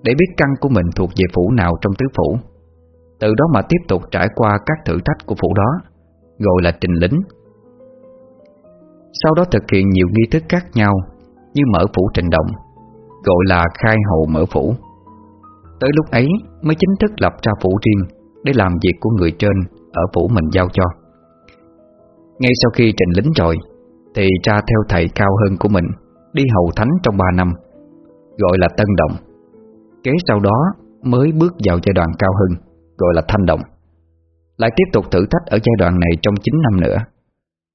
Để biết căn của mình thuộc về phủ nào trong tứ phủ. Từ đó mà tiếp tục trải qua các thử thách của phủ đó Gọi là trình lính Sau đó thực hiện nhiều nghi thức khác nhau như mở phủ trình động, Gọi là khai hậu mở phủ. Tới lúc ấy mới chính thức lập ra phủ riêng Để làm việc của người trên Ở phủ mình giao cho. Ngay sau khi trình lính rồi, Thì ra theo thầy cao hơn của mình, Đi hầu thánh trong 3 năm, Gọi là tân động. Kế sau đó mới bước vào giai đoạn cao hơn, Gọi là thanh động. Lại tiếp tục thử thách ở giai đoạn này trong 9 năm nữa.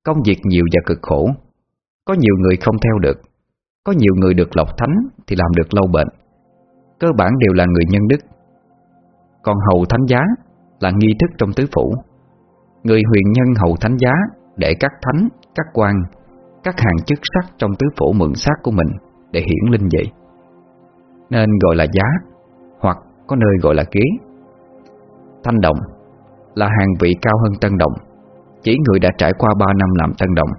Công việc nhiều và cực khổ, Có nhiều người không theo được. Có nhiều người được lọc thánh Thì làm được lâu bệnh. Cơ bản đều là người nhân đức. Còn hầu thánh giá Là nghi thức trong tứ phủ. Người huyền nhân hầu thánh giá Để các thánh, các quan Các hàng chức sắc trong tứ phủ mượn xác của mình Để hiển linh vậy. Nên gọi là giá Hoặc có nơi gọi là ghế Thanh động Là hàng vị cao hơn tân động Chỉ người đã trải qua 3 năm làm tân động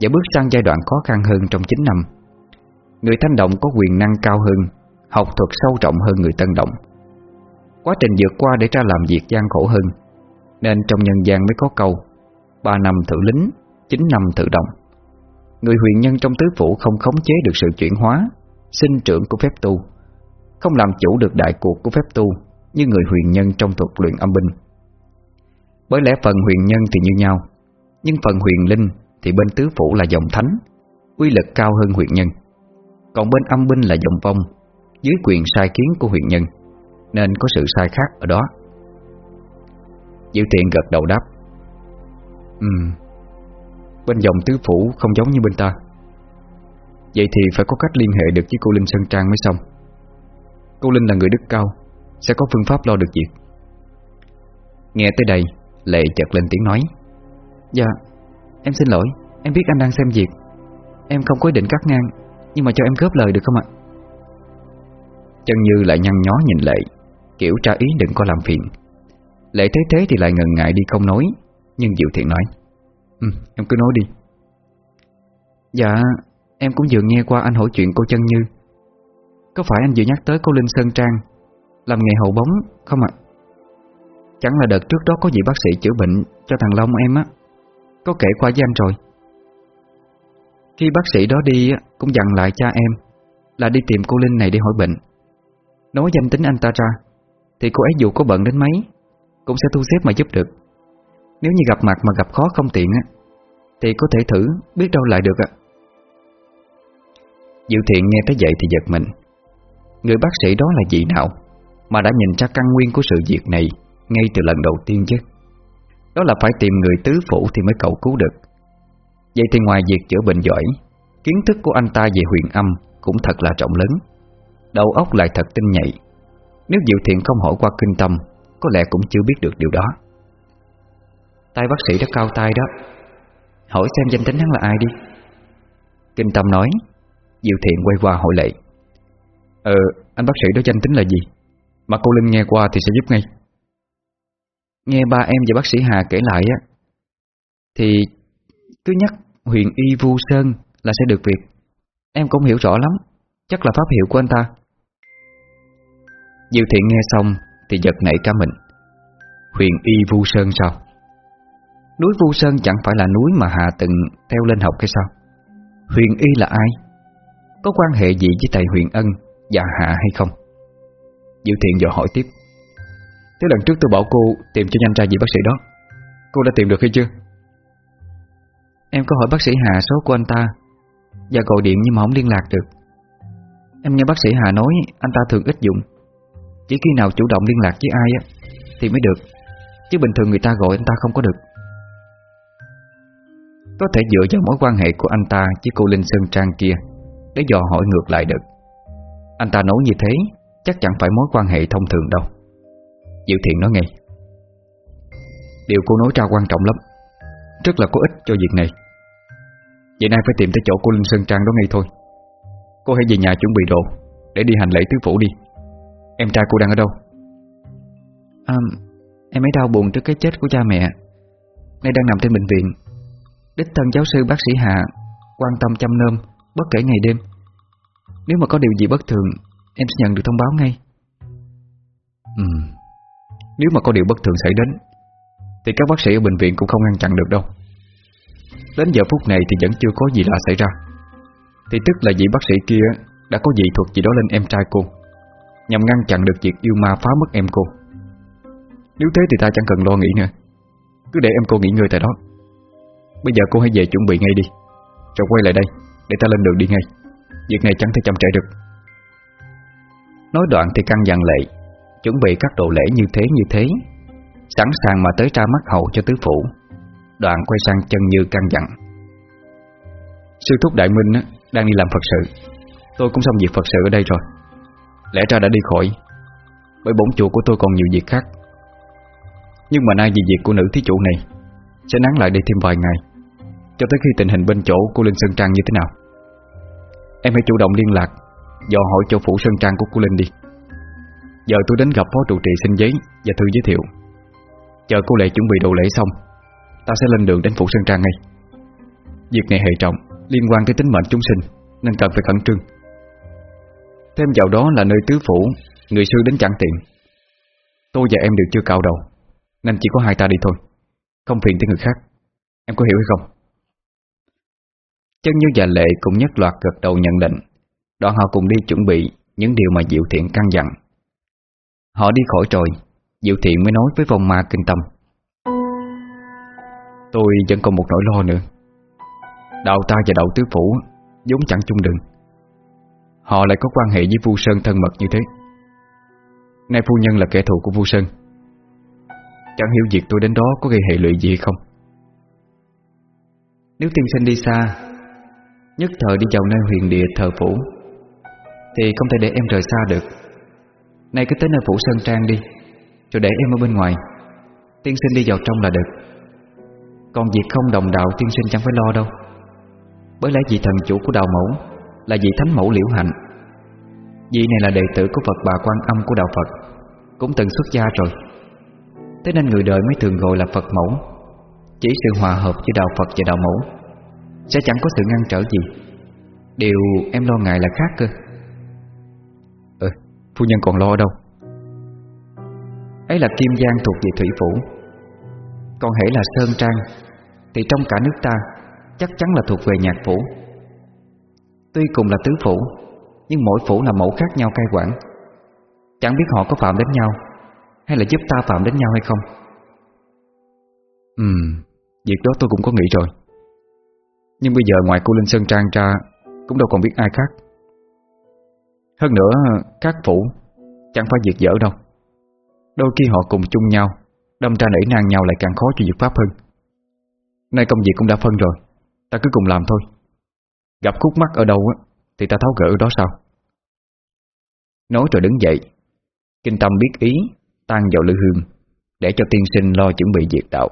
Và bước sang giai đoạn khó khăn hơn trong 9 năm. Người thanh động có quyền năng cao hơn Học thuật sâu trọng hơn người tân động. Quá trình vượt qua để ra làm việc gian khổ hơn Nên trong nhân gian mới có câu ba năm thử lính, 9 năm thử động. Người huyền nhân trong tứ phủ không khống chế được sự chuyển hóa Sinh trưởng của phép tu Không làm chủ được đại cuộc của phép tu Như người huyền nhân trong thuật luyện âm binh. Bởi lẽ phần huyền nhân thì như nhau Nhưng phần huyền linh thì bên tứ phủ là dòng thánh Uy lực cao hơn huyền nhân. Còn bên âm binh là dòng vong dưới quyền sai kiến của huyện nhân, Nên có sự sai khác ở đó. Diệu thiện gật đầu đáp Ừ Bên dòng tứ phủ không giống như bên ta. Vậy thì phải có cách liên hệ được với cô Linh Sơn Trang mới xong. Cô Linh là người đức cao, Sẽ có phương pháp lo được việc. Nghe tới đây, Lệ chợt lên tiếng nói Dạ Em xin lỗi, Em biết anh đang xem việc. Em không có ý định cắt ngang. Nhưng mà cho em góp lời được không ạ? Chân Như lại nhăn nhó nhìn Lệ Kiểu tra ý đừng có làm phiền. Lệ thế thế thì lại ngần ngại đi không nói Nhưng Diệu Thiện nói Ừ, em cứ nói đi. Dạ, em cũng vừa nghe qua anh hỏi chuyện cô Chân Như. Có phải anh vừa nhắc tới cô Linh Sơn Trang Làm nghề hậu bóng không ạ? Chẳng là đợt trước đó có vị bác sĩ chữa bệnh cho thằng Long em á Có kể qua với anh rồi. Khi bác sĩ đó đi cũng dặn lại cha em Là đi tìm cô Linh này để hỏi bệnh. Nói danh tính anh ta ra, Thì cô ấy dù có bận đến mấy, Cũng sẽ thu xếp mà giúp được. Nếu như gặp mặt mà gặp khó không tiện Thì có thể thử, biết đâu lại được ạ Diệu thiện nghe tới vậy thì giật mình. Người bác sĩ đó là gì nào Mà đã nhìn ra căn nguyên của sự việc này Ngay từ lần đầu tiên chứ? Đó là phải tìm người tứ phủ Thì mới cầu cứu được. Vậy thì ngoài việc chữa bệnh giỏi Kiến thức của anh ta về huyền âm Cũng thật là trọng lớn. Đầu óc lại thật tinh nhạy. Nếu Diệu Thiện không hỏi qua kinh tâm Có lẽ cũng chưa biết được điều đó. Tay bác sĩ đã cao tay đó. Hỏi xem danh tính hắn là ai đi. Kinh tâm nói Diệu Thiện quay qua hỏi lệ Ờ, anh bác sĩ đó danh tính là gì? Mà cô Linh nghe qua thì sẽ giúp ngay. Nghe ba em và bác sĩ Hà kể lại á Thì cứ nhắc huyền y vu sơn là sẽ được việc Em cũng hiểu rõ lắm. Chắc là pháp hiệu của anh ta. Diệu thiện nghe xong Thì giật nảy cả mình. Huyền y Vu Sơn sao? Núi Vu Sơn chẳng phải là núi mà Hà từng theo lên học hay sao? Huyền y là ai? Có quan hệ gì với thầy Huyền Ân Và Hạ hay không? Diệu thiện dò hỏi tiếp. Thế lần trước tôi bảo cô tìm cho nhanh ra vị bác sĩ đó. Cô đã tìm được hay chưa? Em có hỏi bác sĩ Hà số của anh ta. Và gọi điện nhưng mà không liên lạc được. Em nghe bác sĩ Hà nói, Anh ta thường ít dùng Chỉ khi nào chủ động liên lạc với ai á, Thì mới được. Chứ bình thường người ta gọi anh ta không có được. Có thể dựa vào mối quan hệ của anh ta Với cô Linh Sơn Trang kia, Để dò hỏi ngược lại được. Anh ta nói như thế, Chắc chẳng phải mối quan hệ thông thường đâu. Diệu Thiện nói ngay. Điều cô nói ra quan trọng lắm. Rất là có ích cho việc này. Vậy nay phải tìm tới chỗ cô Linh Sơn Trang đó ngay thôi. Cô hãy về nhà chuẩn bị đồ Để đi hành lễ tứ phủ đi. Em trai cô đang ở đâu? À, Em ấy đau buồn trước cái chết của cha mẹ. Nay đang nằm trên bệnh viện. Đích thân giáo sư bác sĩ Hạ Quan tâm chăm nom Bất kể ngày đêm. Nếu mà có điều gì bất thường Em sẽ nhận được thông báo ngay. Ừ. Nếu mà có điều bất thường xảy đến Thì các bác sĩ ở bệnh viện cũng không ngăn chặn được đâu Đến giờ phút này thì vẫn chưa có gì lạ xảy ra. Thì tức là vị bác sĩ kia Đã có dị thuật gì đó lên em trai cô, Nhằm ngăn chặn được việc yêu ma phá mất em cô. Nếu thế thì ta chẳng cần lo nghĩ nữa. Cứ để em cô nghỉ ngơi tại đó. Bây giờ cô hãy về chuẩn bị ngay đi, Rồi quay lại đây, Để ta lên đường đi ngay. Việc này chẳng thể chậm trễ được. Nói đoạn thì căn dặn lệ, Chuẩn bị các đồ lễ như thế như thế, Sẵn sàng mà tới tra mắt hậu cho tứ phủ. Đoạn quay sang chân như căn dặn. Sư thúc Đại Minh đang đi làm Phật sự. Tôi cũng xong việc Phật sự ở đây rồi. Lẽ ra đã đi khỏi, Bởi bổn chùa của tôi còn nhiều việc khác. Nhưng mà nay vì việc của nữ thí chủ này, Sẽ nán lại đây thêm vài ngày, Cho tới khi tình hình bên chỗ cô Linh Sơn Trang như thế nào. Em hãy chủ động liên lạc, Dò hỏi chỗ phủ Sơn Trang của cô Linh đi. Giờ tôi đến gặp phó trụ trì xin giấy Và thư giới thiệu. Chờ cô Lệ chuẩn bị đồ lễ xong Ta sẽ lên đường đến phủ Sơn Trang ngay. Việc này hệ trọng, Liên quan tới tính mệnh chúng sinh, Nên cần phải khẩn trương. Thêm vào đó là nơi tứ phủ, Người sư đến chẳng tiện. Tôi và em đều chưa cao đầu, Nên chỉ có hai ta đi thôi. Không phiền tới người khác. Em có hiểu hay không? Chân như và lệ cũng nhất loạt gật đầu nhận định. Đoạn họ cùng đi chuẩn bị Những điều mà Diệu Thiện căn dặn. Họ đi khỏi rồi, Diệu Thiện mới nói với vong ma kinh tâm. Tôi vẫn còn một nỗi lo nữa. Đạo ta và đạo tứ phủ giống chẳng chung đường. Họ lại có quan hệ với Vu Sơn thân mật như thế. Nay phu nhân là kẻ thù của Vu Sơn. Chẳng hiểu việc tôi đến đó có gây hệ lụy gì hay không. Nếu tiên sinh đi xa, Nhất thời đi vào nơi huyền địa thờ phủ, Thì không thể để em rời xa được. Nay cứ tới nơi phủ Sơn Trang đi, Rồi để em ở bên ngoài. Tiên sinh đi vào trong là được. Còn việc không đồng đạo tiên sinh chẳng phải lo đâu. Bởi lẽ vị thần chủ của đạo mẫu Là vị thánh mẫu liễu hạnh. Vị này là đệ tử của Phật bà quan âm của đạo Phật Cũng từng xuất gia rồi. Thế nên người đời mới thường gọi là Phật mẫu. Chỉ sự hòa hợp giữa đạo Phật và đạo mẫu Sẽ chẳng có sự ngăn trở gì. Điều em lo ngại là khác cơ. Ừ, phu nhân còn lo đâu? Ấy là Kim Giang thuộc về Thủy Phủ. Còn hãy là Sơn Trang, Thì trong cả nước ta Chắc chắn là thuộc về Nhạc Phủ. Tuy cùng là tứ phủ, Nhưng mỗi phủ là mẫu khác nhau cai quản. Chẳng biết họ có phạm đến nhau, Hay là giúp ta phạm đến nhau hay không. Ừm, Việc đó tôi cũng có nghĩ rồi. Nhưng bây giờ ngoài cô Linh Sơn Trang ra, Cũng đâu còn biết ai khác. Hơn nữa, Các phủ Chẳng phải việc dở đâu. Đôi khi họ cùng chung nhau Đâm ra nảy nang nhau lại càng khó cho dược pháp hơn. Nay công việc cũng đã phân rồi, Ta cứ cùng làm thôi. Gặp khúc mắc ở đâu á, Thì ta tháo gỡ ở đó sao Nói rồi đứng dậy, Kinh tâm biết ý, Tan vào lư hương, Để cho tiên sinh lo chuẩn bị việc đạo.